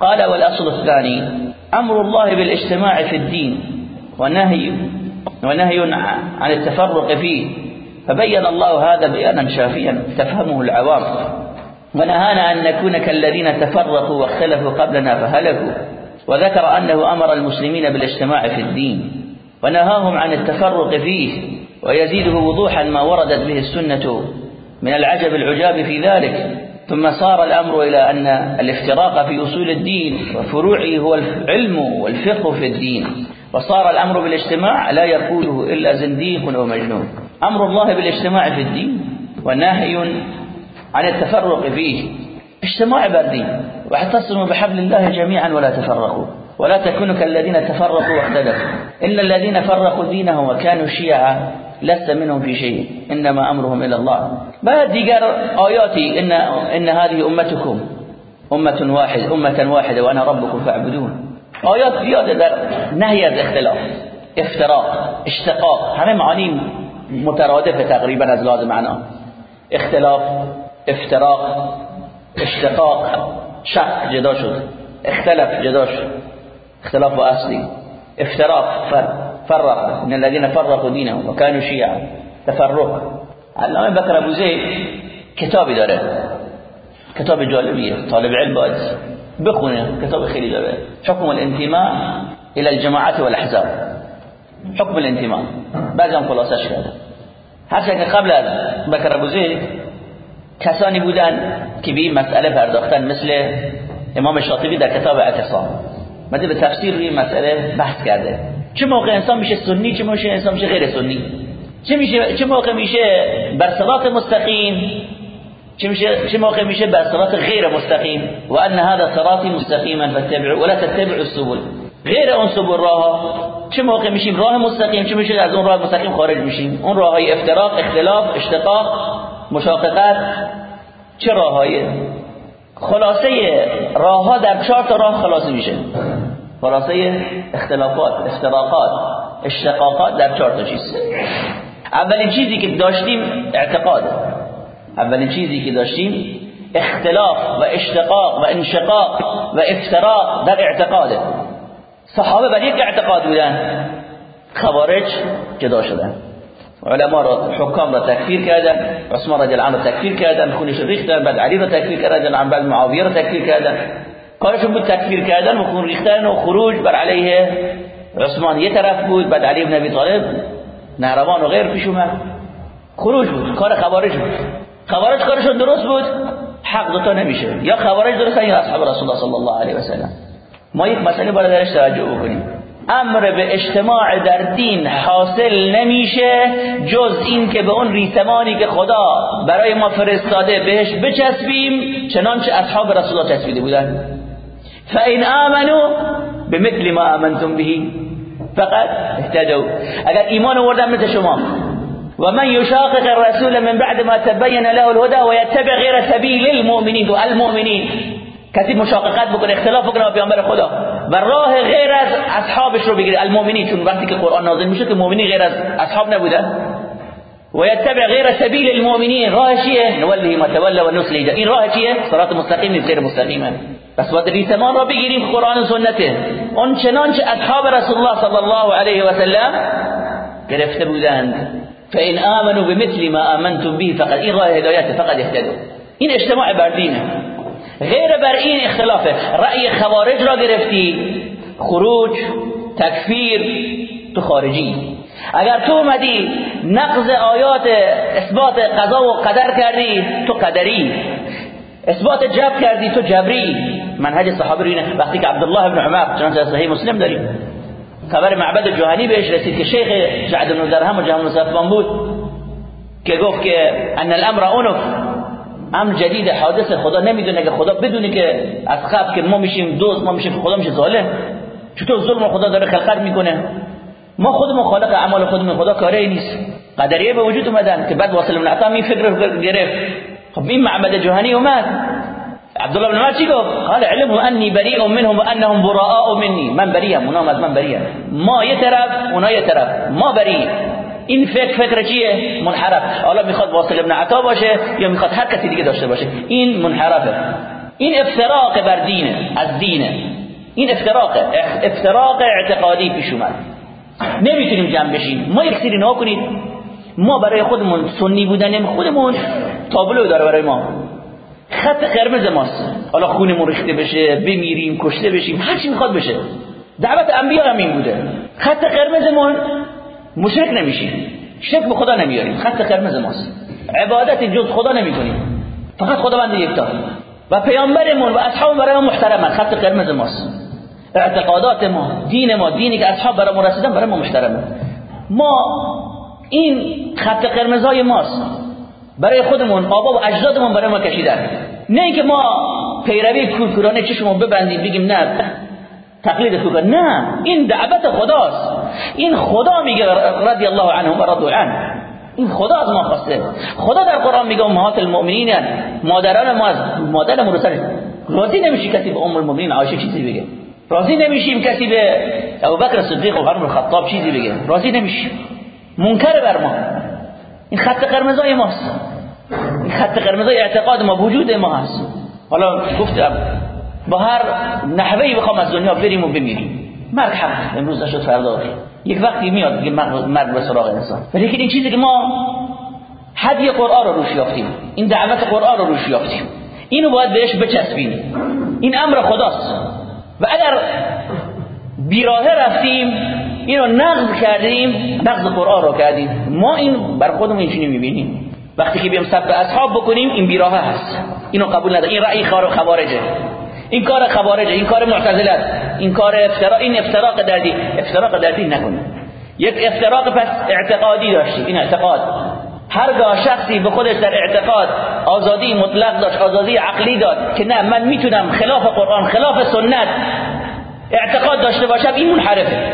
قال والاصل الثاني امر الله بالاجتماع في الدين ونهي ونهي عن التفرق فيه. فبين الله هذا بيانا شافيا. تفهمه العوام. ونهانا أن نكون كالذين تفرقوا واختلفوا قبلنا فهلكوا وذكر أنه أمر المسلمين بالاجتماع في الدين ونهاهم عن التفرق فيه ويزيده وضوحا ما وردت به السنة من العجب العجاب في ذلك ثم صار الأمر إلى أن الافتراق في أصول الدين وفروعه هو العلم والفقه في الدين وصار الأمر بالاجتماع لا يقوله إلا زنديق أو مجنون. أمر الله بالاجتماع في الدين ونهي عن التفرق فيه. اجتماع بردين واعتصموا بحبل الله جميعا ولا تفرقوا ولا تكونوا كالذين تفرقوا واختلفوا. إن الذين فرقوا دينهم وكانوا شيعا لست منهم في شيء إنما أمرهم إلى الله. بعد دیگر آياتي إن, إن هذه أمتكم أمة واحد أمة واحدة وأنا ربكم فاعبدون. آيات زيادة در نهي از اختلاف افتراق اشتقاق همه معانی مترادفه تقریبا از لازم معنا. اختلاف افتراق اشتقاق شق جدا شد اختلف جدا شد اختلاف اصلی افتراق فرق فرق من الذين فرقوا دينهم وكانوا شيعا تفرق. علامة بکر أبو زید کتابی داره کتاب جالبیه طالب علم باید بخونه کتاب خیلی داره. حکم الانتماء إلى الجماعات والأحزاب. حکم الانتماء. بعضی هم خلاصش کرده که قبل از بکر أبو زید کسانی بودن که به این مسئله پرداختن مثل امام شاطبی در کتاب اعتصام. مده به تفسیر روی مسئله بحث کرده. چه موقع انسان میشه سنی چه موقع انسان میشه غیر سنی؟ چه میشه چه موقع میشه بر صراط مستقیم؟ چه میشه چه موقع میشه بر صراط غیر مستقیم؟ و ان هذا صراطی مستقیما فاتبعوا ولا تتبعوا السبل. غیر اون سبل راه چه موقع میشیم راه مستقیم؟ چه میشه از اون راه مستقیم خارج میشیم؟ اون راه های افتراق اختلاف اشتقاق مشاققت چه راههای خلاصه راه ها در چهار تا راه خلاصه میشه. خلاصه اختلافات افتراقات اشتقاقات در چهار تا چیز. اولین چیزی که داشتیم اعتقاد. اولین چیزی که داشتیم اختلاف و اشتقاق و انشقاق و افتراق در اعتقاده صحابه بر یک اعتقاد بودن. خوارج جدا شدن. علما را حکام را تکفیر کردن عثمان رضی الله عنه تکفیر کردن خونش ریختن بعد علی را تکفیر کردن بعد معاویه را تکفیر کردن. کارشون بود تکفیر کردن و خون ریختن و خروج بر علیه عثمان یه طرف بود بعد علی بن ابی طالب نهروان و غیر پیش اومد. خروج بود کار خوارج بود. خوارج کارشون درست بود حق دوتا نمیشه. یا خوارج درستن یا اصحاب رسول الله صلی الله علیه و سلم. ما یک مسئله باید درش توجه بکنیم. امر به اجتماع در دین حاصل نمیشه جز این که به اون ریسمانی که خدا برای ما فرستاده بهش بچسبیم چنانچه اصحاب رسول الله چسبیده بودن. فإن آمنوا بمثل ما آمنتم به فقد اهتدوا. اگر ایمان آوردن مثل شما ومن يشاقق الرسول من بعد ما تبين له الهدى ويتبع غير سبيل المؤمنين المؤمنين. کسی مشاققت بکنه اختلاف بکنه با پیامبر خدا. و راه غیر از اصحابش رو بگیره. المؤمنین چون وقتی که قرآن نازل میشه که مؤمنین غیر از اصحاب نبودن و یتبع غیر سبیل المؤمنین. راه چیه؟ نوله ما تولى و نصلی. این راه چیه؟ صراط مستقیم غیر مستقیمه پس باید ریسمان را بگیریم قرآن و سنته. اون چنانچه اصحاب رسول الله صلی الله علیه و سلم گرفته بودند. فإن آمنوا بمثل ما آمنتم به فقد این راه هدایت فقد اهتدوا. این اجتماع بر دینه غیر بر این اختلافه. رأی خوارج را گرفتی. خروج تکفیر تو خارجی. اگر تو اومدی نقض آیات اثبات قضا و قدر کردی تو قدری. اثبات جبر کردی تو جبری. منهج صحابه اینه. وقتی که عبدالله ابن عمر چنانچه صحیح مسلم داریم. خبر معبد جهانی بهش رسید که شیخ جعد بن درهم و جهم بود که گفت که ان الامر اونف امر جدید حادث خدا نمی‌دونه که خدا بدونه که از قبل که ما میشیم دوست ما میشیم خدا میشه ظالم چطور ظلم خدا داره خلقت می‌کنه؟ ما خودمون خالق اعمال خودمون خدا کاری نیست. قدریه به وجود اومدن که بعد واصل بن عطا می فکر گرفت. خب این معبد جهانی اومد. عبدالله بن عمر چی گفت؟ قال علم انی بریء منهم و انهم براء منی. من بریم اونا از من بریم ما یه طرف اونا یه طرف. ما بری این فکر فکر چیه منحرف. حالا می‌خواد واصل ابن عطا باشه یا می‌خواد هر کسی دیگه داشته باشه. این منحرفه. این افتراق بر دینه از دینه. این افتراق افتراق اعتقادی پیش اومد. نمی‌تونیم جمع بشیم. ما یک سری کنید. ما برای خودمون سنی بودن خودمون تابلو داره برای ما. خط قرمز ماست. حالا خونمون ریخته بشه بمیریم کشته بشیم هر چی می‌خواد بشه. دعوت انبیا هم این بوده. خط قرمزمون مشرک نمیشیم. شرک به خدا نمیاریم. خط قرمز ماست. عبادت جز خدا نمی‌کنیم. فقط خداوند یکتا. و پیامبرمون و اصحاب برای ما محترمه خط قرمز ماست. اعتقادات ما دین ما دینی که اصحاب برای ما رسیدن برای ما محترمه. ما این خط قرمزای ماست. برای خودمون آبا و اجدادمون برای ما کشیدن. نه اینکه ما پیروی کورکورانه چشمون ببندیم بگیم نه تقلید کوکر نه. این دعوت خداست. این خدا میگه رضی الله عنهم و رضوا عنه این خدا از ما خواسته. خدا در قرآن میگه امهات المؤمنین مادران ما از مادرمون رو راضی نمیشه کسی به ام المؤمنین عایشه چیزی بگه. راضی نمیشیم کسی به ابوبکر صدیق و عمر الخطاب چیزی بگه. راضی نمیشیم. منکر بر ما. این خط قرمزای ماست. این خط قرمزای اعتقاد ما وجود ما هست. حالا گفتم با هر نحوهی بخوام از دنیا بریم و بمیریم. مرگ حق امروز نشد فردا. یک وقتی میاد که مرگ به سراغ انسان. ولی این چیزی که ما حدی قرآن رو روش یافتیم. این دعوت قرآن رو روش یافتیم. اینو باید بهش بچسبیم. این امر خداست. و اگر بیراه رفتیم اینو نقض کردیم نقض قرآن رو کردیم. ما این بر خودمون اینجوری می‌بینیم وقتی که بیام سب اصحاب بکنیم این بیراه هست. اینو قبول نداره این رأی خوارجه. این کار خوارجه این کار معتزله این کار افترا این افتراق در دین افتراق در دین نکنید. یک افتراق پس اعتقادی داشتی. این اعتقاد. هرگاه شخصی به خودش در اعتقاد آزادی مطلق داشت آزادی عقلی داد که نه من می‌تونم خلاف قرآن خلاف سنت اعتقاد داشته باشم این منحرفه.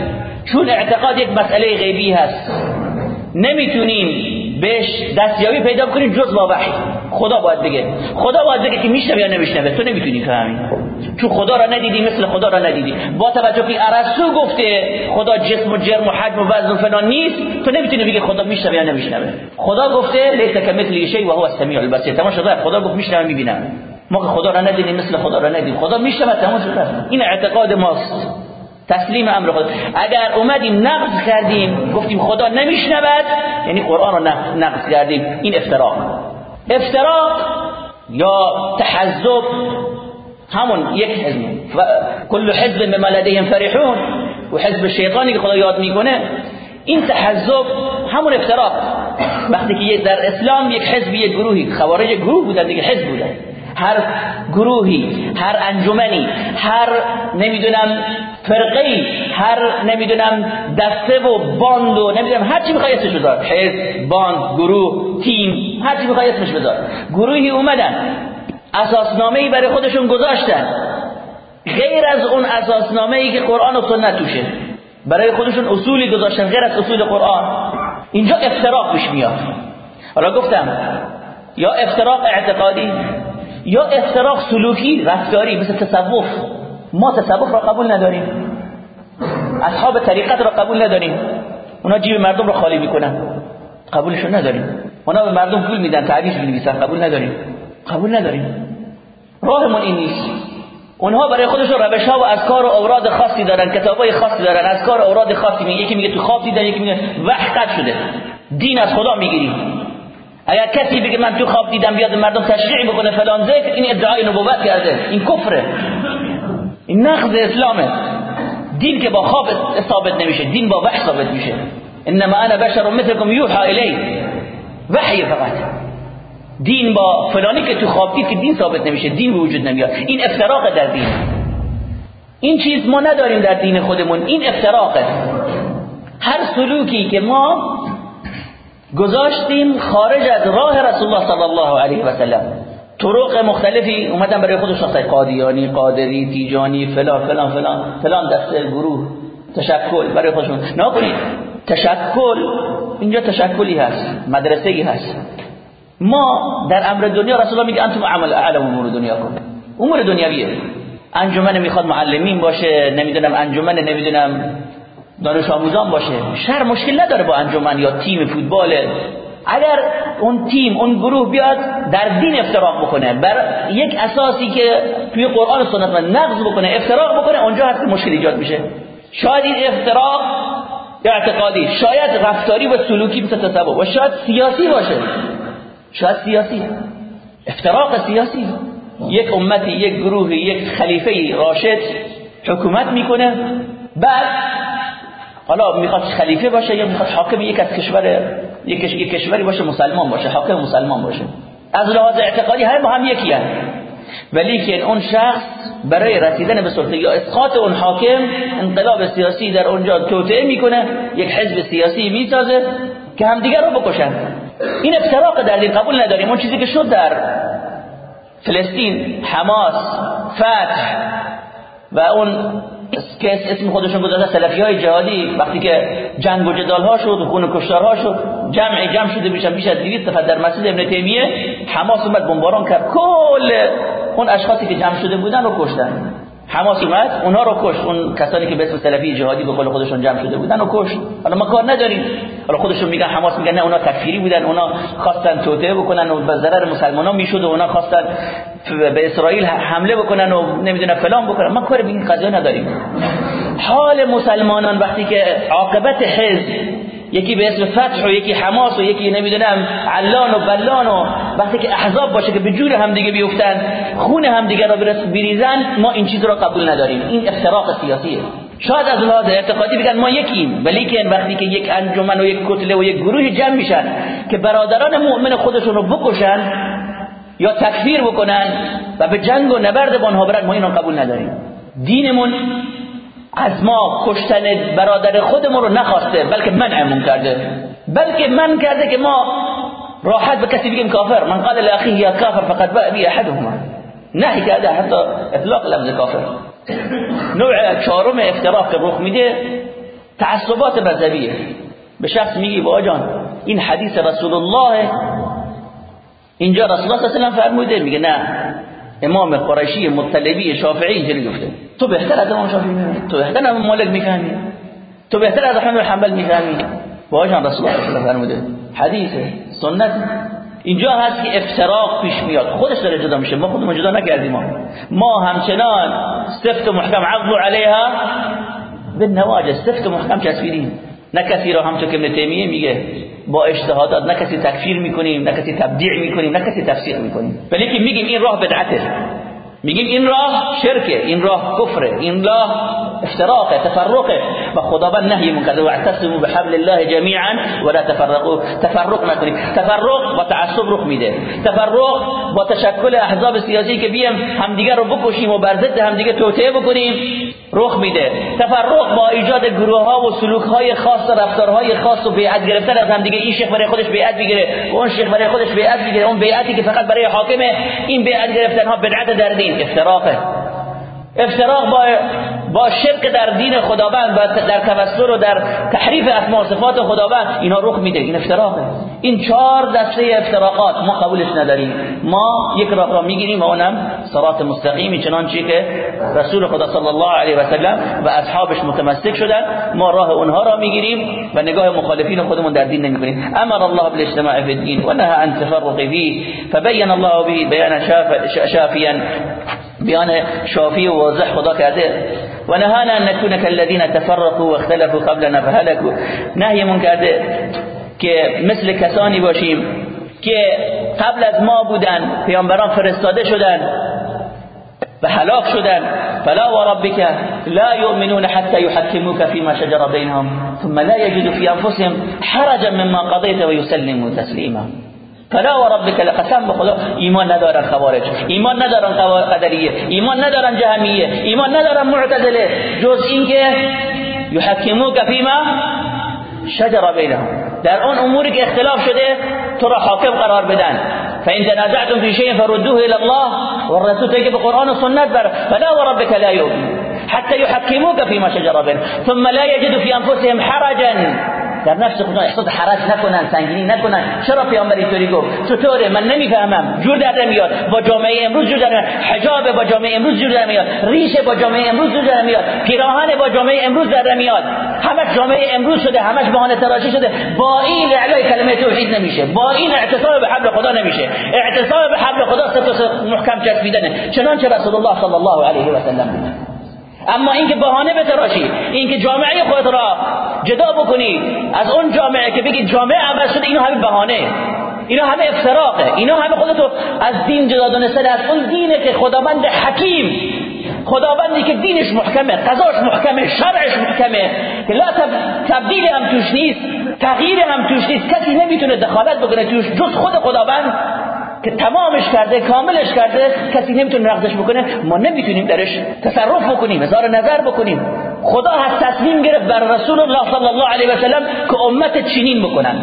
چون اعتقاد یک مسئله غیبی هست. نمی‌تونیم بهش دستیابی پیدا کنیم جز با وحی. خدا باید بگه. خدا باید بگه که میشنوه یا نمیشنوه تو نمی‌تونی فهمی. چون خدا را ندیدی مثل خدا را ندیدی. با توجه که ارسطو گفته خدا جسم و جرم و حجم و وزن و فلان نیست. تو نمی‌تونی بگی خدا میشنوه یا نمیشنوه. خدا گفته لیس کمثل شیء و هو السمیع البصیر. تمام شده؟ خدا گفت میشنوه می‌بینم ما خدا را ندیدیم مثل خدا را ندیدیم. خدا میشنوه تمام شده؟ این اعتقاد ماست. تسلیم امر خدا اگر اومدیم نقض کردیم گفتیم خدا نمیشنود یعنی قرآن رو نقض کردیم. این افتراق. افتراق یا تحزب همون یک حزب. و کل حزب به لديهم فرحون. و حزب شیطانی که خدا یاد می‌کنه. این تحزب همون افتراق. وقتی که در اسلام یک حزب یک گروهی. خوارج گروه بودن دیگه حزب بودن. هر گروهی هر انجمنی هر نمی‌دونم فرقی هر نمی‌دونم دسته و باند و نمی‌دونم هر چی بخوای اسمش بذار. حزب باند گروه تیم هر چی بخوای اسمش بذار. گروهی اومدن اساسنامه ای برای خودشون گذاشتن. غیر از اون اساسنامه ای که قرآن و سنت توشه. برای خودشون اصولی گذاشتن غیر از اصول قرآن. اینجا افتراق پیش میاد. حالا گفتم یا افتراق اعتقادی؟ یا افتراق سلوکی رفتاری مثل تصوف. ما تصوف را قبول نداریم. اصحاب طریقت را قبول نداریم. اونا جیب مردم را خالی می‌کنن. قبولشون نداریم. اونا به مردم پول میدن تعریف می‌نویسن. قبول نداریم. قبول نداریم. راهمون این نیست. اونها برای خودشون روش ها و اذکار و اوراد خاصی دارن کتابای خاصی دارن اذکار و اوراد خاصی میگه یکی میگه تو خواب دیدن یکی میگه وحی شده. دین از خدا می‌گیریم. اگر کسی بگه من تو خواب دیدم بیاد مردم تشریع بکنه فلان ذکر این ادعای نبوت کرده. این کفره. این نقض اسلامه. دین که با خواب ثابت نمیشه دین با وحی ثابت میشه. انما انا بشر مثلكم یوحى الی وحی فقط. دین با فلانی که تو خواب دید که دین ثابت نمیشه دین به وجود نمیاد. این افتراق در دین. این چیز ما نداریم در دین خودمون. این افتراقه. هر سلوکی که ما گذاشتیم خارج از راه رسول الله صلی الله علیه و سلم. طرق مختلفی اومدن برای خودش ساختن قادیانی قادری تیجانی فلان فلان فلان فلان دسته گروه تشکل برای خودشون. نکنید. تشکل اینجا تشکلی هست مدرسه ای هست. ما در امر دنیا رسول الله میگه انتم عمل اعلم امور دنیا کن. امور دنیاویه. انجمن می‌خواد معلمین باشه نمی‌دونم انجمن نمی‌دونم دانش آموزان باشه. شهر مشکل نداره با انجمن یا تیم فوتبال. اگر اون تیم اون گروه بیاد در دین افتراق بکنه بر یک اساسی که توی قرآن و سنت من نقض بکنه افتراق بکنه اونجا هست مشکل ایجاد میشه. شاید این افتراق اعتقادی شاید رفتاری و سلوکی مثل تصور و شاید سیاسی باشه. شاید سیاسی. افتراق سیاسی. یک امتی یک گروه یک خلیفه راشد حکومت می‌کنه. بعد حالا می‌خواد خلیفه باشه یا می‌خواد حاکم یک از کشور یک کشوری باشه مسلمان باشه حاکم مسلمان باشه. از لحاظ اعتقادی هم هم یکی هست ولی که اون شخص برای رسیدن به سلطه یا اسقاط اون حاکم انقلاب سیاسی در اونجا توطئه می‌کنه یک حزب سیاسی می‌سازه که همدیگر رو بکشن. این افتراق دین قبول نداریم. اون چیزی که شد در فلسطین حماس فتح و اون که اسم خودشون گذاشتن سلفی های جهادی. وقتی که جنگ و جدال ها شد و خون کشتار ها شد جمع جمع شده بیشتر بیش از 200 نفر در مسجد ابن تیمیه. حماس اومد بمباران کرد. کل اون اشخاصی که جمع شده بودن رو کشتن. حماس اومد اونها رو کشت. اون کسانی که به اسم سلفی جهادی به قول خودشون جمع شده بودن و کشت. حالا ما کار نداریم. حالا خودشون میگن حماس میگن نه اونا تکفیری بودن. اونا خواستن توطئه بکنن و به ضرر مسلمانان می‌شد و اونا خواستن به اسرائیل حمله بکنن و نمی‌دونن فلان بکنن. ما کار به این قضیه نداریم. حال مسلمانان وقتی که عاقبت حزب یکی به اسم فتح و یکی حماس و یکی نمی‌دونم علان و بلان و وقتی که احزاب باشه که به جور همدیگه بیفتن خون همدیگه را بریزن ما این چیز را قبول نداریم. این افتراق سیاسیه. شاید از لحاظ اعتقادی بگن ما یکیم ولی که وقتی که یک انجمن و یک کتله و یک گروه جمع میشن که برادران مؤمن خودشون رو بکشن یا تکفیر بکنن و به جنگ و نبرد با آنها برن ما اینو قبول نداریم. دینمون از ما کشتن برادر خودمون رو نخواسته بلکه منعمون کرده. بلکه من کرده که ما راحت به کسی بگیم کافر. من قال لاخیه یا کافر فقد باء بی احدهما. نهی کرده حتی اطلاق لفظ کافر. نوع چهارم افتراق که رخ میده تعصبات مذهبیه به شخص میگی با جان این حدیث رسول الله. اینجا رسول الله صلی الله علیه و فرموده میگه نه. امام قریشی مطلبی شافعی اینجوری گفته. تو بهتر از امام شافعی می‌فهمی. تو بهتر از مالک می‌فهمی. تو بهتر از احمد حنبل می‌فهمی. واجان رسول الله صلی الله فرموده. حدیث سنت. اینجا هست که افتراق پیش میاد. خودش داره جدا میشه. ما خودمون جدا نکردیم. ما ما همچنان سفت محکم عقد علیها به نواجه سفت محکم چسبیدیم. نه کسی را همونطور که ابن تیمیه میگه با اجتهادات نه کسی تکفیر می‌کنیم نه کسی تبدیع می‌کنیم نه کسی تفسیر می‌کنیم. ولی که میگیم این راه بدعته. میگیم این راه شرکه این راه کفره این راه افتراقه تفرقه. و خداوند نهی کرده و اعتصموا بحبل الله جميعا ولا تفرقوا. تفرق نکنید تفرق با تعصب رخ میده. تفرق با تشکل احزاب سیاسی که بیم همدیگه رو بکشیم و بر ضد همدیگه توطئه بکنیم رخ میده. تفرق با ایجاد گروه ها و سلوک های خاص و رفتارهای خاص و بیعت گرفتن از همدیگه. این شیخ برای خودش بیعت بگیره و اون شیخ برای خودش بیعت بگیره اون بیعتی که فقط برای حاکمه این بیعت گرفتن ها بدعت در دین. افتراقه افتراق با با شرک در دین خداوند و در توسل و در تحریف اسماء صفات خداوند اینا رخ میده. این افتراقه. این چهار دسته افتراقات ما قبولش نداریم. ما یک راه را می‌گیریم و اونم صراط مستقیمی چنانچه که رسول خدا صلی الله علیه و سلم و اصحابش متمسک شدن. ما راه اونها را می‌گیریم و نگاه مخالفین خودمون در دین نمی‌کنیم. امر الله بالاجتماع فی الدین و نهى عن تفرق فيه فبين الله به بیان شافیا. بیان شافی و واضح خدا کرده. و نهانا ان نكون كالذين تفرقوا واختلفوا قبلنا فهلكوا نهیمون کرده که مثل کسانی باشیم که قبل از ما بودن پیامبران فرستاده شدن و هلاک شدن. فلا و ربک لا يؤمنون حتى يحكموك فيما شجر بينهم ثم لا يجدوا في انفسهم حرجا مما قضيت ويسلموا تسليما فلا و ربک لقسم به خدا ایمان ندارن خوارج. ایمان ندارن قدریه. ایمان ندارن جهمیه. ایمان ندارن معتزله جز اینکه یحکموک فیما شجر بینهم. در اون اموری که اختلاف شده تو را حاکم قرار بدن. فإن تنازعتم في شيء فردوه إلى الله والرسول تجيب القرآن والسنة بر فلا وربك لا يؤمن حتى يحكموك فيما شجر بينهم ثم لا يجد في أنفسهم حرجا. در نفس خودشون احساس حرج نکنن سنگینی نکنن. چرا پیامبر اینطوری گفت؟ چطوره من نمی‌فهمم. جور در نمیاد. با جامعه امروز جور در حجاب با جامعه امروز جور در میاد ریشه با جامعه امروز جور در میاد پیراهن با جامعه امروز در میاد همش جامعه امروز شده همش بهانه تراشی شده. با این اعلای کلمه توحید نمیشه. با این اعتصاب به حبل خدا نمیشه. اعتصاب به حبل خدا ست محکم چسبیدنه. چنانچه رسول الله صلی الله علیه و سلم بود اما اینکه بهانه بتراشی اینکه جامعه خود را جدا بکنی از اون جامعه که بگی جامعه عوض شده اینا همه بهانه. اینا همه افتراقه. اینا همه خودتو از دین جدا دونسته از اون دینه که خداوند حکیم. خداوندی که دینش محکمه قضاش محکمه شرعش محکمه که لا تبدیل هم توش نیست تغییر هم توش نیست. کسی نمی‌تونه دخالت بکنه توش جز خود خداوند. که تمامش کرده کاملش کرده کسی نمی‌تونه نقضش بکنه ما نمی‌تونیم درش تصرف بکنیم هزار نظر بکنیم. خدا هست تصمیم گرفت بر رسول الله صلی الله علیه و سلم که امت چنین بکنن.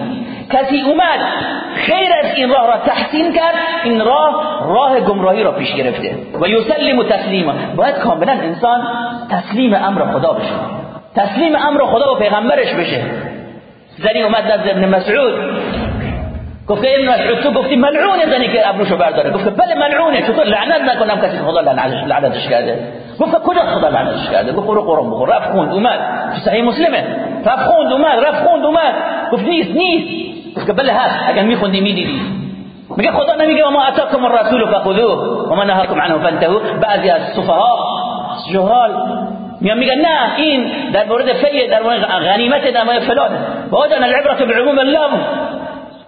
کسی اومد خیر از این راه را تحسین کرد این راه راه گمراهی را پیش گرفته. و یسلم تسلیما. باید کاملا انسان تسلیم امر خدا بشه. تسلیم امر خدا و پیغمبرش بشه. زنی اومد نزد ابن مسعود. گفت ابن مسعود تو گفتی ملعونه زنی که ابروشو برداره. گفت بله ملعونه چطور لعنت نکنم کسی خدا لعنتش لعنتش کرده. گفت کجا خدا لعنتش کرده؟ گفت برو قرآن بخور. رفت خوند اومد. تو صحیح مسلمه. رفت خوند اومد. رفت خوند اومد. گفت نیست نیست. گفت بله هست. اگر میخوندی می‌دیدی. میگه خدا نمیگه ما اتاکم الرسول فخذوه و ما نهاکم عنه فانتهوا بعضی از صفها جهال میان میگن نه این در مورد فیه در مورد غنیمت در مورد فلان. واجن العبره بعموم اللفظ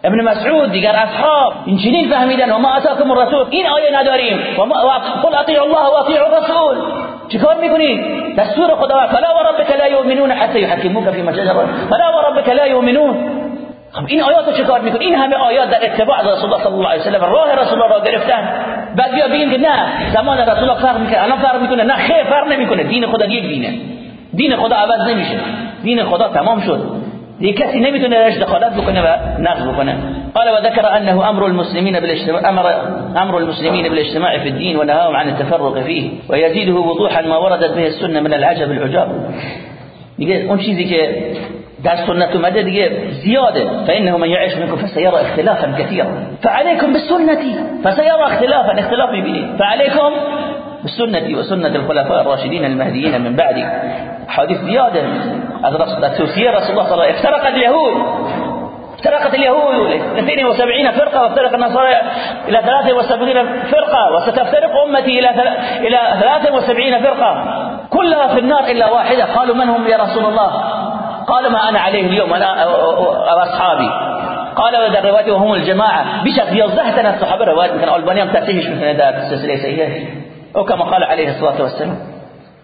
ابن مسعود دیگر اصحاب این چنین فهمیدن و ما اتاکم الرسول؟ این آیه نداریم. و ما قل اطیع الله و اطیع الرسول. چیکار میکنید دستور خدا فلا وربك لا يؤمنون حتى يحكموك فيما شجر فلا وربك لا يؤمنون خب این آیات چیکار میکنه این همه آیات در اتباع رسول الله صلی الله علیه و سلم راه رسول الله را گرفتن. بعد بیا بگیم که نه زمان رسول الله فرق میکنه الان فرق میکنه. نه خیر فرق نمیکنه. دین خدا یک دینه. دین خدا عوض نمیشه. دین خدا تمام شد. دي كسي نبي إيش دخلات بكنا ناخذ بكنا. قال وذكر أنه أمر المسلمين بالاجتماع أمر أمر المسلمين بالاجتماع في الدين ونهاهم عن التفرق فيه. ويزيده وضوحا ما وردت به السنة من العجب العجاب. دیگه اون چیزی که در سنت اومده دیگه زیاده. فإنه من يعيش منكم فسيرى اختلافا كثيرا. فعليكم بسنتي فسيرى اختلافا. اختلاف فعليكم بسنتي وسنة الخلفاء الراشدين المهديين من بعدي. حديث زيادة. توصية رسول الله صلى الله عليه وسلم. افترقت اليهود. افترقت اليهود. 72 فرقة وافترق النصارى إلى 73 فرقة. وستفترق أمتي إلى إلى 73 فرقة. كلها في النار إلا واحدة. قالوا من هم يا رسول الله؟ قال ما أنا عليه اليوم أنا وأصحابي قال در روايته وهم الجماعة. بشكل يوزهتنا الصحابة. رواية كان ألبانيا مترتيش من در سلسلة سيئة أو كما قال عليه الصلاة والسلام.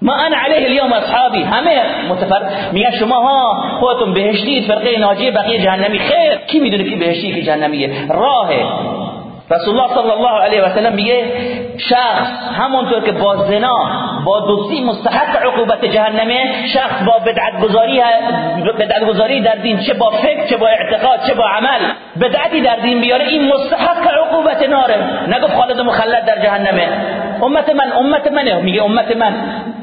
ما أنا عليه اليوم أصحابي همه متفر میگن شما ها خودتون بهشتی فرقه ناجی بقیه جهنمی. خیر کی میدونه کی بهشتی کی جهنمیه؟ راه رسول الله صلی الله علیه و سلم میگه شخص همونطور که با زنا با دوستی مستحق عقوبت جهنمه شخص با بدعت گذاری بدعت گذاری در دین چه با فکر چه با اعتقاد چه با عمل بدعتی در دین بیاره این مستحق عقوبت ناره. نگفت خالد مخلد در جهنمه. امت من امت منه. میگه امت من.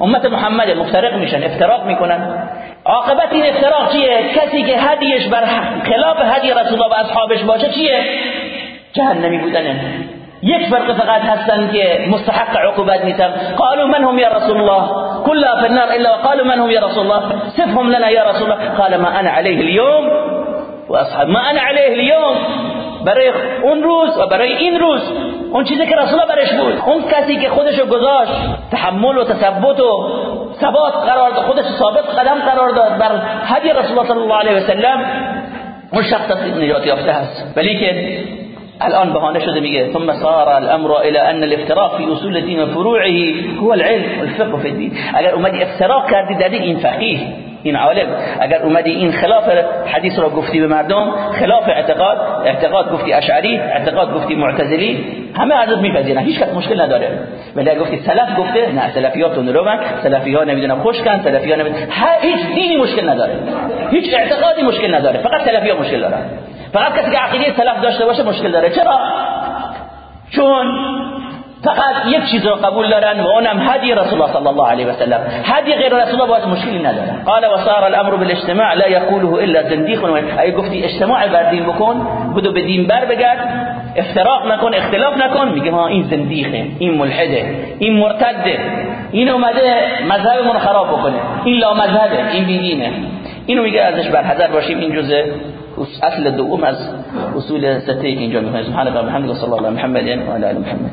امت محمد مفترق میشن افتراق می‌کنن. عاقبت این افتراق چیه؟ کسی که هدیش بر خلاف هدی رسول الله و اصحابش باشه چیه؟ جهنمی بودنه. یک فرق فقط هستن که مستحق عقوبت نیستن قالوا من هم یا رسول الله؟ كلها في النار إلا وقالوا من هم یا رسول الله؟ صفهم لنا یا رسول الله. قال ما أنا عليه اليوم. وأصحاب ما أنا عليه اليوم. برای اون روز و برای این روز. اون چیزی که رسول الله برش بود. اون کسی که خودشو گذاشت تحمل و تثبت و ثبات قرار داد. خودش ثابت قدم قرار داد بر هدی رسول الله صلی الله علیه و سلم. اون شخص نجات یافته هست ولی که الآن بهانه شده میگه. ثم صار الأمر إلى أن الافتراق في أصول الدين وفروعه هو العلم والفقه في الدين. اگر اومدی افتراق کردی در این فقیه این عالم. اگر اومدی این خلاف حدیث را گفتی به مردم خلاف اعتقاد اعتقاد گفتی اشعری اعتقاد گفتی معتزلی همه ازت میپذیرن. هیچ کس مشکل نداره. ولی گفتی سلف گفته نه سلفیاتون رو من سلفی ها نمیدونم خوش کن سلفی ها نمیدونم. هیچ دینی مشکل نداره. هیچ اعتقادی مشکل نداره. فقط سلفی ها مشکل دارن. فقط کسی که عقیده سلف داشته باشه مشکل داره. چرا؟ چون فقط یک چیز رو قبول دارن و اونم هدی رسول الله صلی الله علیه و سلم. هدی غیر رسول الله باید مشکلی نداره. قال و صار الامر بالاجتماع لا يقوله الا زنديق ای گفتی اجتماع بر دین بکن بدو به دین بر بگرد افتراق نکن اختلاف نکن. میگه ما این زندیقه این ملحده این مرتده. این اومده مذهبمون خراب بکنه. این لا مذهبه این بیدینه. اینو میگه ازش بر حذر باشیم. این جزء اصل دوم از أصول سته اینجا میخوایم سبحانك اللهم وبحمدك صلی الله علی محمد و علی محمد.